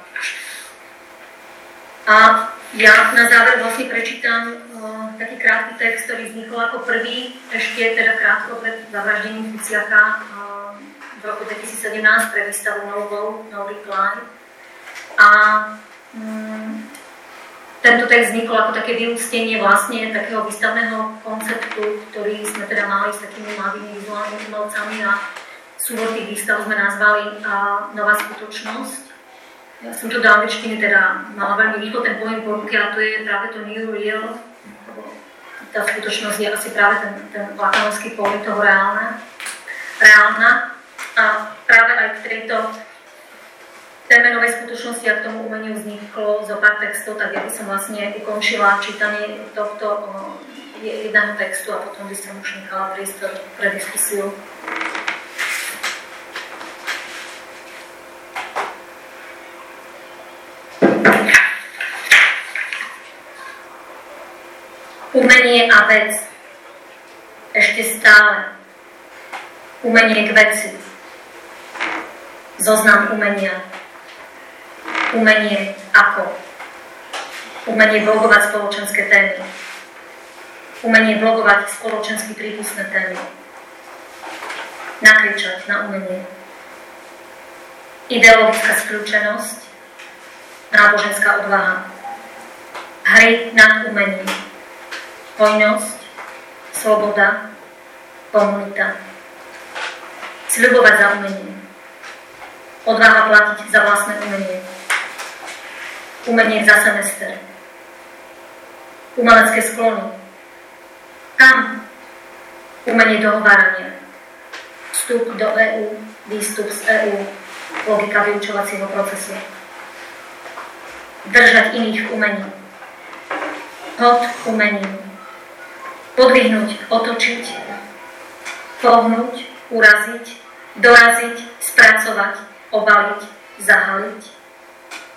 Speaker 2: A ja na záver vlastne prečítam uh, taký krátky text, ktorý vznikol ako prvý, ešte teda krátko pred zavraždením Kuciaka uh, v roku 2017 pre výstavu Novo, No Reply. A um, tento text vznikol ako také vyústenie vlastne takého výstavného konceptu, ktorý sme teda mali s takými mladými vizuálnymi umelcami a súbor tých výstav sme nazvali uh, Nová skutočnosť ja som to do angličtiny teda mala veľmi rýchlo ten pojem po ruke a to je práve to new real, tá skutočnosť je asi práve ten, ten lakanovský pojem toho reálne, reálna. A práve aj k tejto téme novej skutočnosti a k tomu umeniu vzniklo zo pár textov, tak ja by som vlastne ukončila čítanie tohto jedného textu a potom by som už nechala priestor pre diskusiu. Umenie a vec. Ešte stále. Umenie k veci. Zoznam umenia. Umenie ako. Umenie blogovať spoločenské témy. Umenie blogovať spoločensky prípustné témy. Nakričať na umenie. Ideologická skľúčenosť. Náboženská odvaha. Hry nad umením hojnosť, sloboda, komunita. Sľubovať za umenie. Odvaha platiť za vlastné umenie. Umenie za semester. Umelecké sklony. Kam? Umenie dohovárania. Vstup do EÚ, výstup z EÚ, logika vyučovacieho procesu. Držať iných umení. Hod umením podvihnúť, otočiť, pohnúť, uraziť, doraziť, spracovať, obaliť, zahaliť.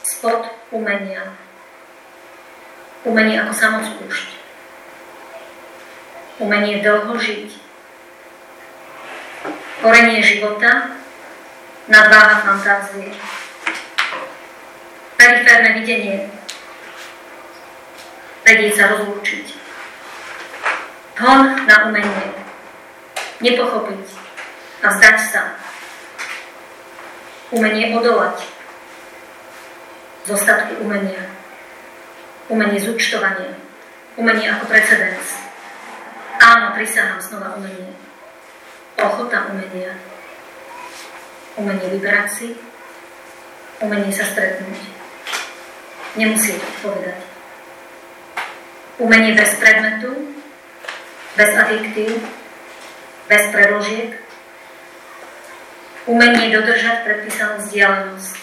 Speaker 2: Spod umenia. Umenie ako samospúšť. Umenie dlho žiť. Korenie života, nadváha fantázie. Periférne videnie, vedieť sa rozlúčiť hon na umenie. Nepochopiť a vzdať sa. Umenie odolať. Zostatky umenia. Umenie zúčtovania. Umenie ako precedens. Áno, prisahám znova umenie. Ochota umenia. Umenie vybrať si. Umenie sa stretnúť. Nemusíte povedať. Umenie bez predmetu, bez adjektív, bez preložiek, umenie dodržať predpísanú vzdialenosť,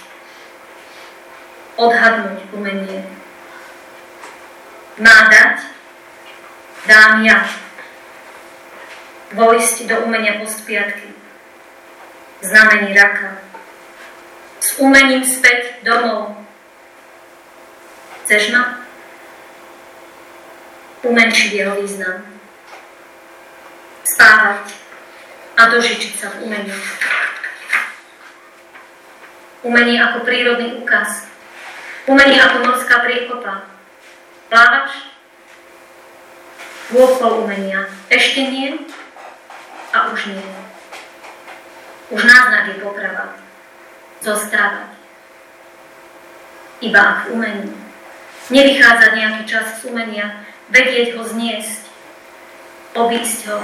Speaker 2: odhadnúť umenie, má dať, dám ja, vojsť do umenia postpiatky, znamení raka, s umením späť domov. Chceš ma? Umenšiť jeho význam spávať a dožičiť sa v umení. Umenie ako prírodný úkaz. Umenie ako morská priekopa. Plávaš? Dôvpol umenia. Ešte nie a už nie. Už náznak je poprava. Zostávať. Iba ak umení. Nevychádzať nejaký čas z umenia, vedieť ho zniesť, obísť ho,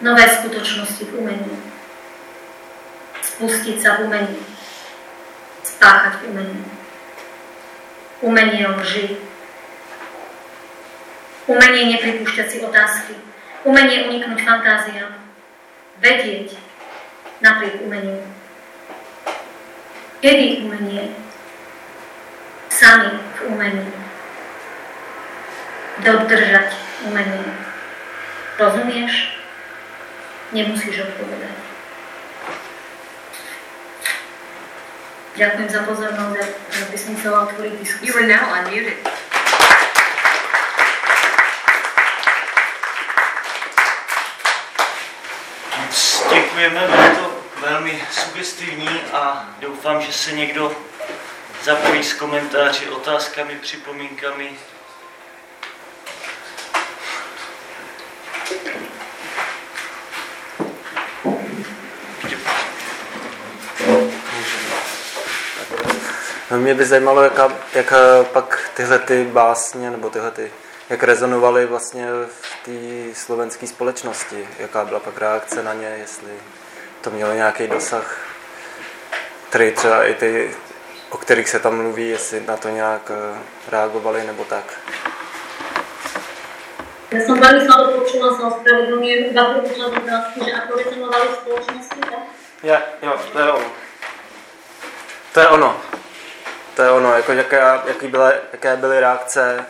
Speaker 2: nové skutočnosti v umení, spustiť sa v umení, spáchať v umení, umenie lži, umenie nepripúšťať si otázky, Umenie uniknúť fantáziám. Vedieť napriek umeniu. Kedy umenie? Sami v umení. Dodržať umenie. Rozumieš? Nemusíš odpovedať. Ďakujem za pozornosť a by som chcela otvoriť
Speaker 3: You
Speaker 2: diskusiu.
Speaker 3: are now unmuted.
Speaker 1: Děkujeme, bylo to velmi sugestivní a doufám, že se někdo zapojí s komentáři, otázkami, připomínkami.
Speaker 4: No, Mě by zajímalo, jaká, jak pak tyhle ty básně, nebo tyhle ty, jak rezonovaly vlastně v té slovenské společnosti, jaká byla pak reakce na ně, jestli to mělo nějaký dosah, který třeba i ty, o kterých se tam mluví, jestli na to nějak eh, reagovali nebo tak.
Speaker 2: Ja som veľmi slabo počula, sa ospravedlňujem, iba časť otázky, že ako rezonovali v spoločnosti, tak?
Speaker 4: Ja, jo, to je ono. To je ono. To je ono, jako jaká, jaký byly, jaké byly reakce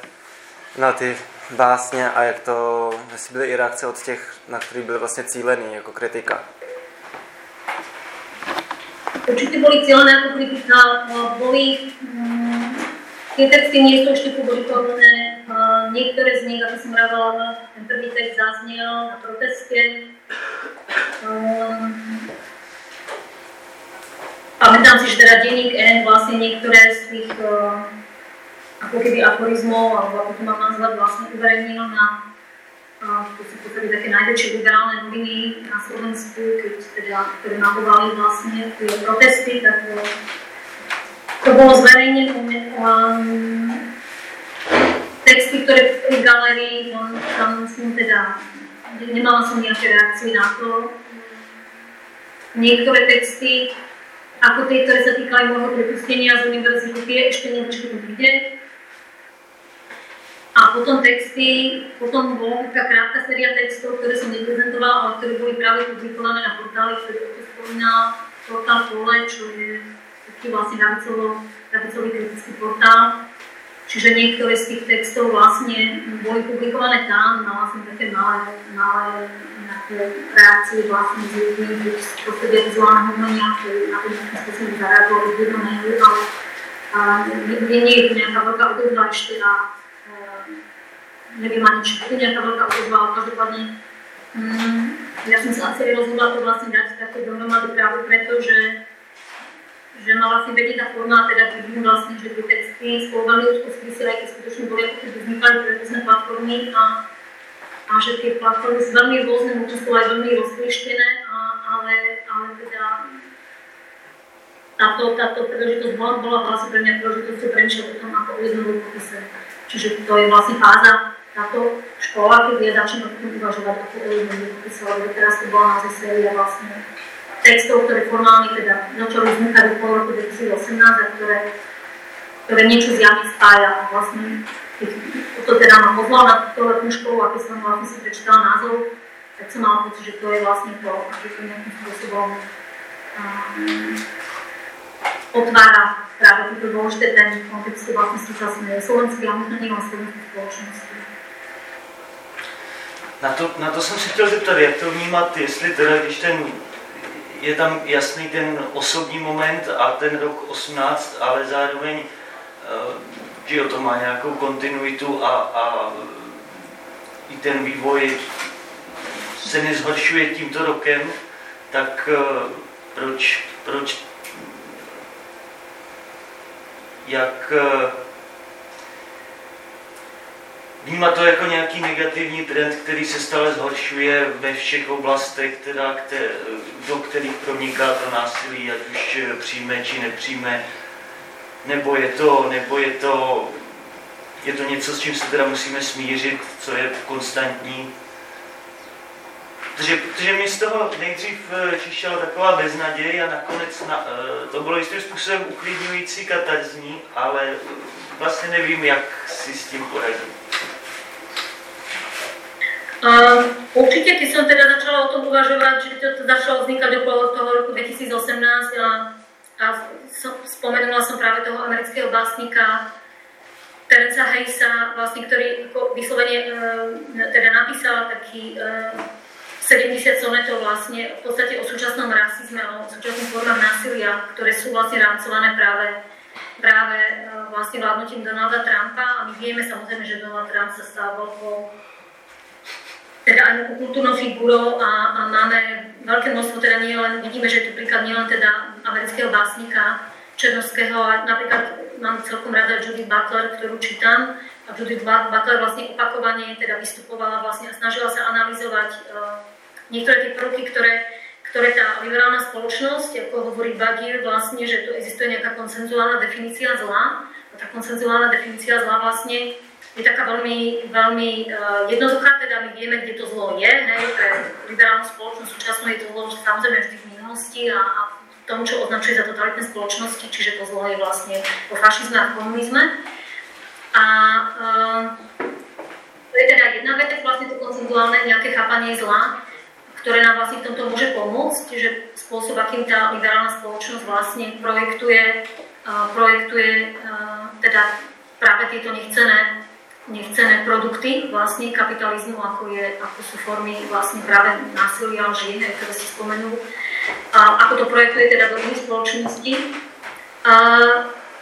Speaker 4: na ty básně a jak to, jestli byly i reakce od těch, na který byly vlastně cílený, jako kritika.
Speaker 2: Určite boli cieľené ako kritika, boli, mm, tie texty nie sú ešte publikované, niektoré z nich, ako som vravela, ten prvý text zaznel na proteste. Um, pamätám si, že teda denník N vlastne niektoré z tých uh, ako keby aforizmov, alebo ako to mám nazvať, vlastne uverejnil na sú v podstate také najväčšie liberálne noviny na Slovensku, keď teda, ktoré nahovali vlastne tie protesty, tak to, to bolo zverejnené. Um, texty, ktoré v galerii, no, tam som teda, ne- nemala som nejaké reakcie na to. Niektoré texty, ako tie, ktoré sa týkali môjho prepustenia z univerzity, tie ešte to bude. A potom texty, potom bola taká krátka séria textov, ktoré som neprezentovala, ale ktoré boli práve publikované na portáli, ktorý to spomínal, portál Pole, čo je taký vlastne ravicovo, ravicový kritický portál. Čiže niektoré z tých textov vlastne boli publikované tam, mala som také malé, malé reakcie vlastne z ľudí, buď z prostredia vizuálneho umenia, ktorí na to nejakým spôsobom zareagovali, buď to nie, ale a, nie, je to nejaká veľká odozva ešte na eh, neviem ani, či nejaká veľká odozva, ale každopádne mm, ja som sa asi rozhodla to vlastne dať také dohromady práve preto, že že ma vlastne vedie tá forma, teda vidím vlastne, že tie texty spolu veľmi úzko súviseli, aj keď skutočne boli ako keby vznikali pre rôzne platformy a, a že tie platformy sú veľmi rôzne, možno sú aj veľmi rozklištené, a, ale, ale teda táto, táto príležitosť bola, bola vlastne pre mňa príležitosť prečo potom ako o jednom rukopise. Čiže to je vlastne fáza táto škola, keď ja začnem o tom uvažovať ako o jednom rukopise, lebo teraz to bola naozaj séria vlastne textov, ktoré formálne teda začali vznikať okolo roku 2018 a ktoré, ktoré niečo zjavne spája. Vlastne, keď to teda ma pozval na letnú školu a keď som vlastne si prečítala názov, tak som mala pocit, že to je vlastne to, že to nejakým spôsobom um, otvára práve tieto dôležité témy v vlastne súčasnej slovenskej a možno nielen slovenskej spoločnosti.
Speaker 1: Na to, na to jsem se chtěl zeptat, jak to vnímat, jestli teda, když ten, je tam jasný ten osobní moment a ten rok 18, ale zároveň, eh, že to má nějakou kontinuitu a, a i ten vývoj se nezhoršuje tímto rokem, tak eh, proč, proč jak eh, Vnímat to jako nějaký negativní trend, který se stále zhoršuje ve všech oblastech, teda, kte, do kterých proniká to násilí, ať už přijme či nepřijme, nebo je to, nebo je to, je to něco, s čím se teda musíme smířit, co je konstantní. Protože, protože mi z toho nejdřív eh, čišela taková beznaděj a nakonec na, eh, to bylo jistým způsobem uklidňující, katarzní, ale vlastně nevím, jak si s tím poradit.
Speaker 2: Uh, Určite, keď som teda začala o tom uvažovať, že to, začalo vznikať okolo toho roku 2018 a, a som, spomenula som práve toho amerického básnika Terenca Hayesa, vlastne, ktorý ako vyslovene e, teda napísal taký e, 70 sonetov vlastne v podstate o súčasnom rasizme, o súčasných formách násilia, ktoré sú vlastne rámcované práve, práve e, vlastne vládnutím Donalda Trumpa. A my vieme samozrejme, že Donald Trump sa stal veľkou teda aj kultúrnou figurou a, a máme veľké množstvo, teda nie len, vidíme, že je tu príklad nielen teda amerického básnika Černovského, ale napríklad mám celkom rada Judith Butler, ktorú čítam. A Judith Butler vlastne opakovane teda vystupovala vlastne a snažila sa analyzovať uh, niektoré tie prvky, ktoré, ktoré tá liberálna spoločnosť, ako hovorí Bagir, vlastne, že tu existuje nejaká konsenzuálna definícia zla. A tá konsenzuálna definícia zla vlastne je taká veľmi, veľmi uh, jednoduchá, teda my vieme, kde to zlo je, hej, pre liberálnu spoločnosť súčasnú je to zlo samozrejme vždy v minulosti a, a v tom, čo označuje za totalitné spoločnosti, čiže to zlo je vlastne vo fašizme a v komunizme. A uh, to je teda jedna vec, vlastne to koncentuálne nejaké chápanie zla, ktoré nám vlastne v tomto môže pomôcť, že spôsob, akým tá liberálna spoločnosť vlastne projektuje, uh, projektuje uh, teda práve tieto nechcené nechcené produkty vlastne kapitalizmu, ako, je, ako sú formy vlastne práve násilia, lži, ktoré si spomenul, a ako to projektuje teda do iných spoločností. A,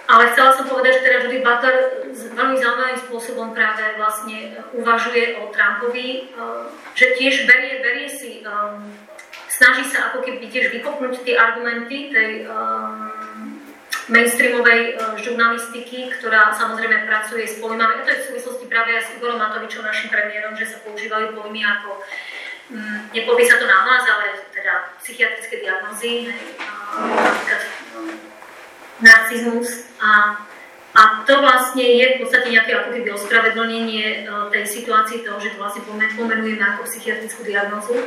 Speaker 2: ale chcela som povedať, že teda Judith Butler veľmi zaujímavým spôsobom práve vlastne uvažuje o Trumpovi, že tiež berie, berie si, um, snaží sa ako keby tiež vykopnúť tie argumenty tej um, mainstreamovej e, žurnalistiky, ktorá samozrejme pracuje s pojmami, a to je v súvislosti práve aj s Igorom Matovičom, našim premiérom, že sa používajú pojmy ako, mm, nepovie sa to náhlas, ale teda psychiatrické diagnózy, napríklad mm, narcizmus a a to vlastne je v podstate nejaké ako keby ospravedlnenie e, tej situácii toho, že to vlastne pomenujeme ako psychiatrickú diagnózu.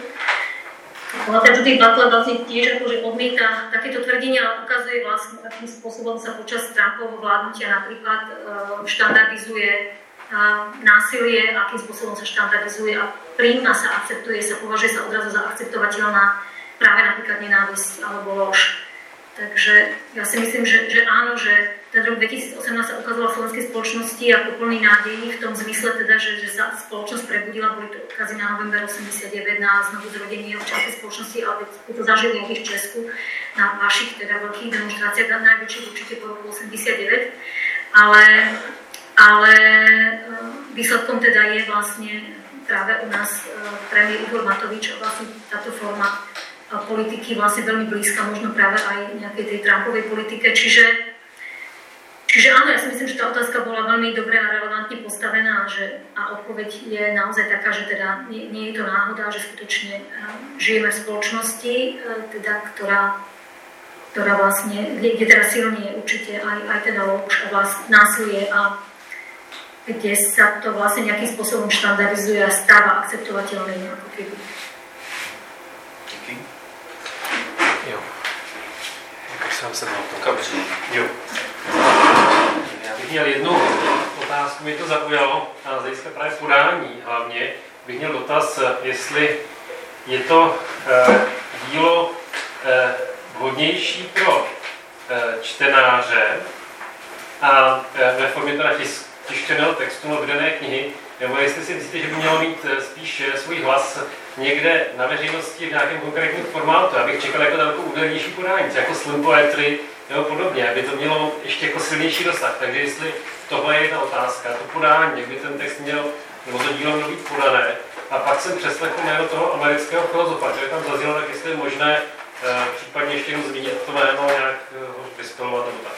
Speaker 2: No ten Judith Butler vlastne tiež akože odmieta takéto tvrdenia a ukazuje vlastne, akým spôsobom sa počas Trumpovho vládnutia napríklad uh, štandardizuje uh, násilie, akým spôsobom sa štandardizuje a príjma sa, akceptuje sa, považuje sa odrazu za akceptovateľná práve napríklad nenávisť alebo lož. Takže ja si myslím, že, že áno, že ten rok 2018 sa ukazoval v slovenskej spoločnosti ako plný nádejí v tom zmysle teda, že, že sa spoločnosť prebudila, boli to odkazy na november 89 na znovu zrodenie občianskej spoločnosti, ale ste to zažili aj v Česku na vašich teda veľkých demonstráciách, najväčších určite po roku 89, ale, ale eh, výsledkom teda je vlastne práve u nás eh, premiér Igor Matovič. A vlastne táto forma politiky vlastne veľmi blízka, možno práve aj nejakej tej Trumpovej politike. Čiže, čiže áno, ja si myslím, že tá otázka bola veľmi dobre a relevantne postavená že, a odpoveď je naozaj taká, že teda nie, nie je to náhoda, že skutočne uh, žijeme v spoločnosti, uh, teda, ktorá, ktorá vlastne, kde, kde teraz silný je určite aj, aj teda lož a vlastne násilie a kde sa to vlastne nejakým spôsobom štandardizuje a stáva akceptovateľným ako keby.
Speaker 5: Sám se mal Jo. Já bych měl jednu otázku, mě to zaujalo, a z hlediska právě podání hlavně, bych měl dotaz, jestli je to eh, dílo eh, vhodnější pro eh, čtenáře a eh, ve formě teda tištěného textu nebo vydané knihy, nebo jestli si myslíte, že by mělo mít spíš svůj hlas někde na veřejnosti v nějakém konkrétním formátu. Já bych čekal jako daleko údernější podání, jako slim poetry nebo podobně, aby to mělo ještě jako silnější dosah. Takže jestli tohle je ta otázka, to podání, jak by ten text měl, nebo to dílo mělo být podané. A pak jsem přeslechl jméno toho amerického filozofa, který tam zaznělo, tak jestli je možné uh, případně ještě jenom zmínit to jméno, nějak uh, ho vyspělovat nebo tak.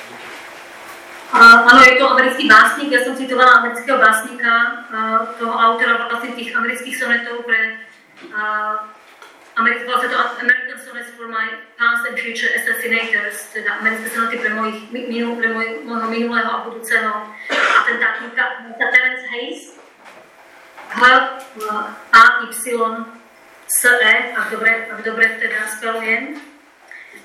Speaker 2: Áno, je to americký básnik, ja som citovala amerického básnika, toho autora vlastne tých amerických sonetov pre American, sa to American Sonnets for my past and future assassinators, teda americké sonety pre, mojich, minul, pre moj, môjho minulého a budúceho atentátnika, Terence Hayes. H, A, Y, S, E, ak dobre, ak dobre teda spelujem.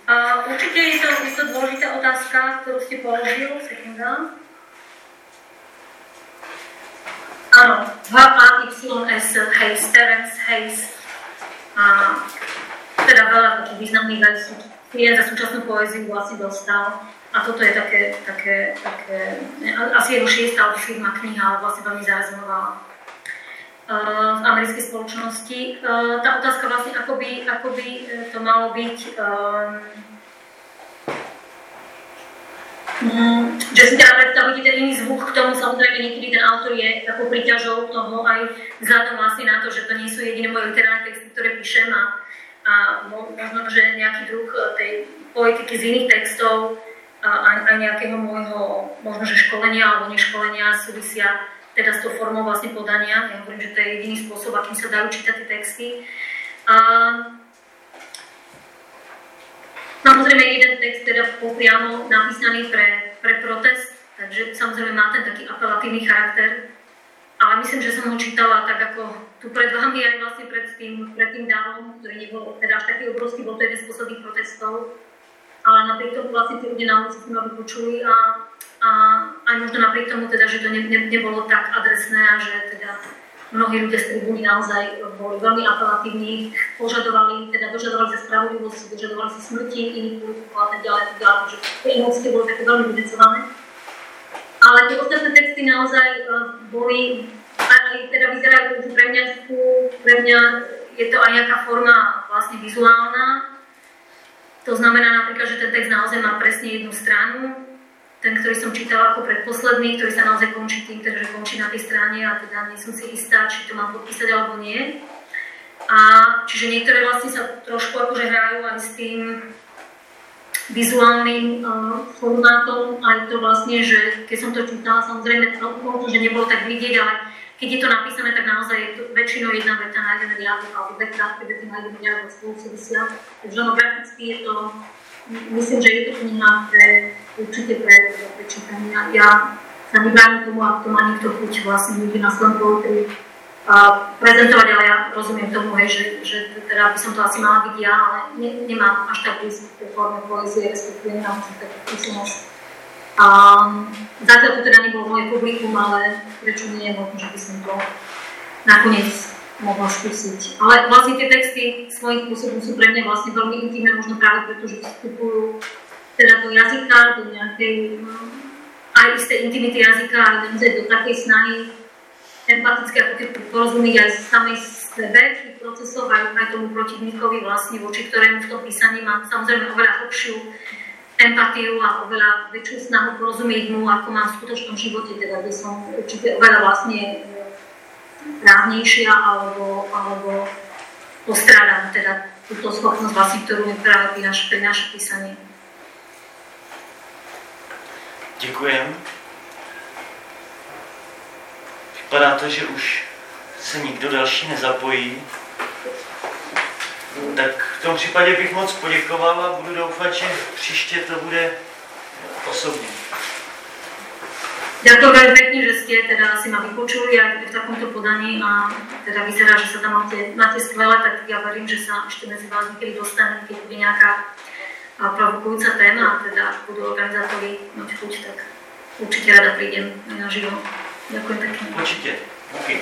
Speaker 2: Uh, určite je to, je to dôležitá otázka, ktorú ste položil, sekunda. A áno, H-A-Y-S, Hayes, Terence Hayes. A teda veľa takých významných. Klient za súčasnú poéziu vlastne dostal. A toto je také, také, také asi jeho šiestá alebo firma kniha, ale vlastne veľmi zarezonovala v americkej spoločnosti. Tá otázka vlastne, ako by, ako by to malo byť Mm, že si teda predstavíte ten iný zvuk k tomu, samozrejme niekedy ten autor je takou príťažou toho aj vzhľadom vlastne na to, že to nie sú jediné moje literárne texty, ktoré píšem a, a možno, že nejaký druh e, tej poetiky z iných textov a aj nejakého môjho, možno, že školenia alebo neškolenia súvisia teda s tou formou vlastne podania. Ja hovorím, že to je jediný spôsob, akým sa dajú čítať tie texty. A, Samozrejme, jeden text teda popriamo napísaný pre, pre protest, takže samozrejme má ten taký apelatívny charakter, ale myslím, že som ho čítala tak ako tu pred vami aj vlastne pred tým, pred tým davom, ktorý nebol teda až taký obrovský, bol to jeden z posledných protestov, ale napriek tomu vlastne tí ľudia na ulici ma vypočuli a, a aj možno napriek tomu teda, že to ne, ne, nebolo tak adresné a že teda mnohí ľudia z tribúny naozaj boli veľmi apelatívni, požadovali, teda dožadovali sa spravodlivosti, dožadovali sa smrti iných politikov a tak ďalej, tak ďalej, že tie emócie boli také veľmi vynecované. Ale tie ostatné texty naozaj uh, boli, aj teda vyzerajú že pre mňa, pre mňa je to aj nejaká forma vlastne vizuálna. To znamená napríklad, že ten text naozaj má presne jednu stranu, ten, ktorý som čítala ako predposledný, ktorý sa naozaj končí tým, že končí na tej strane a teda nie som si istá, či to mám podpísať alebo nie. A čiže niektoré vlastne sa trošku akože hrajú aj s tým vizuálnym uh, formátom, aj to vlastne, že keď som to čítala, samozrejme, možno, že nebolo tak vidieť, ale keď je to napísané, tak naozaj je to väčšinou jedna veta jeden riadok, alebo dve krátke vety jeden riadok spolu súvisia. Takže ono graficky je to, myslím, že je to kniha pre určite pre, pre čítania. Ja sa nebránim tomu, ak to má niekto chuť vlastne ľudí na svojom poetri prezentovať, ale ja rozumiem tomu, hej, že, že teda by som to asi mala byť ja, ale ne, nemám až tak blízko tej forme poezie, respektíve nemám takú skúsenosť. Um, zatiaľ to teda nebolo moje publikum, ale prečo nie, možno, že by som to nakoniec mohla skúsiť. Ale vlastne tie texty svojím spôsobom sú pre mňa vlastne veľmi intimné, možno práve preto, že vstupujú teda do jazyka, do nejakej aj isté intimity jazyka, aj naozaj do takej snahy empatické, ako keď porozumieť aj samej sebe, tých procesov, aj, aj tomu protivníkovi vlastne, voči ktorému v tom písaní mám samozrejme oveľa hlbšiu empatiu a oveľa väčšiu snahu porozumieť mu, ako mám v skutočnom živote, teda kde som určite oveľa vlastne právnejšia alebo, alebo postrádam teda túto schopnosť vlastne, ktorú mi práve prináša, prináša písanie.
Speaker 1: Děkujem. Vypadá to, že už se nikdo další nezapojí. Tak v tom případě bych moc poděkoval a budu doufat, že příště to bude osobně.
Speaker 2: Ďakujem veľmi pekne, že ste teda si ma vypočuli aj v takomto podaní a teda vyzerá, že sa tam máte, máte skvelé, tak ja verím, že sa ešte medzi vás niekedy dostanem, keď bude nejaká provokujúca téma, teda budú organizátori mať chuť, tak určite rada prídem na živo. Ďakujem pekne.
Speaker 1: Určite. Okay.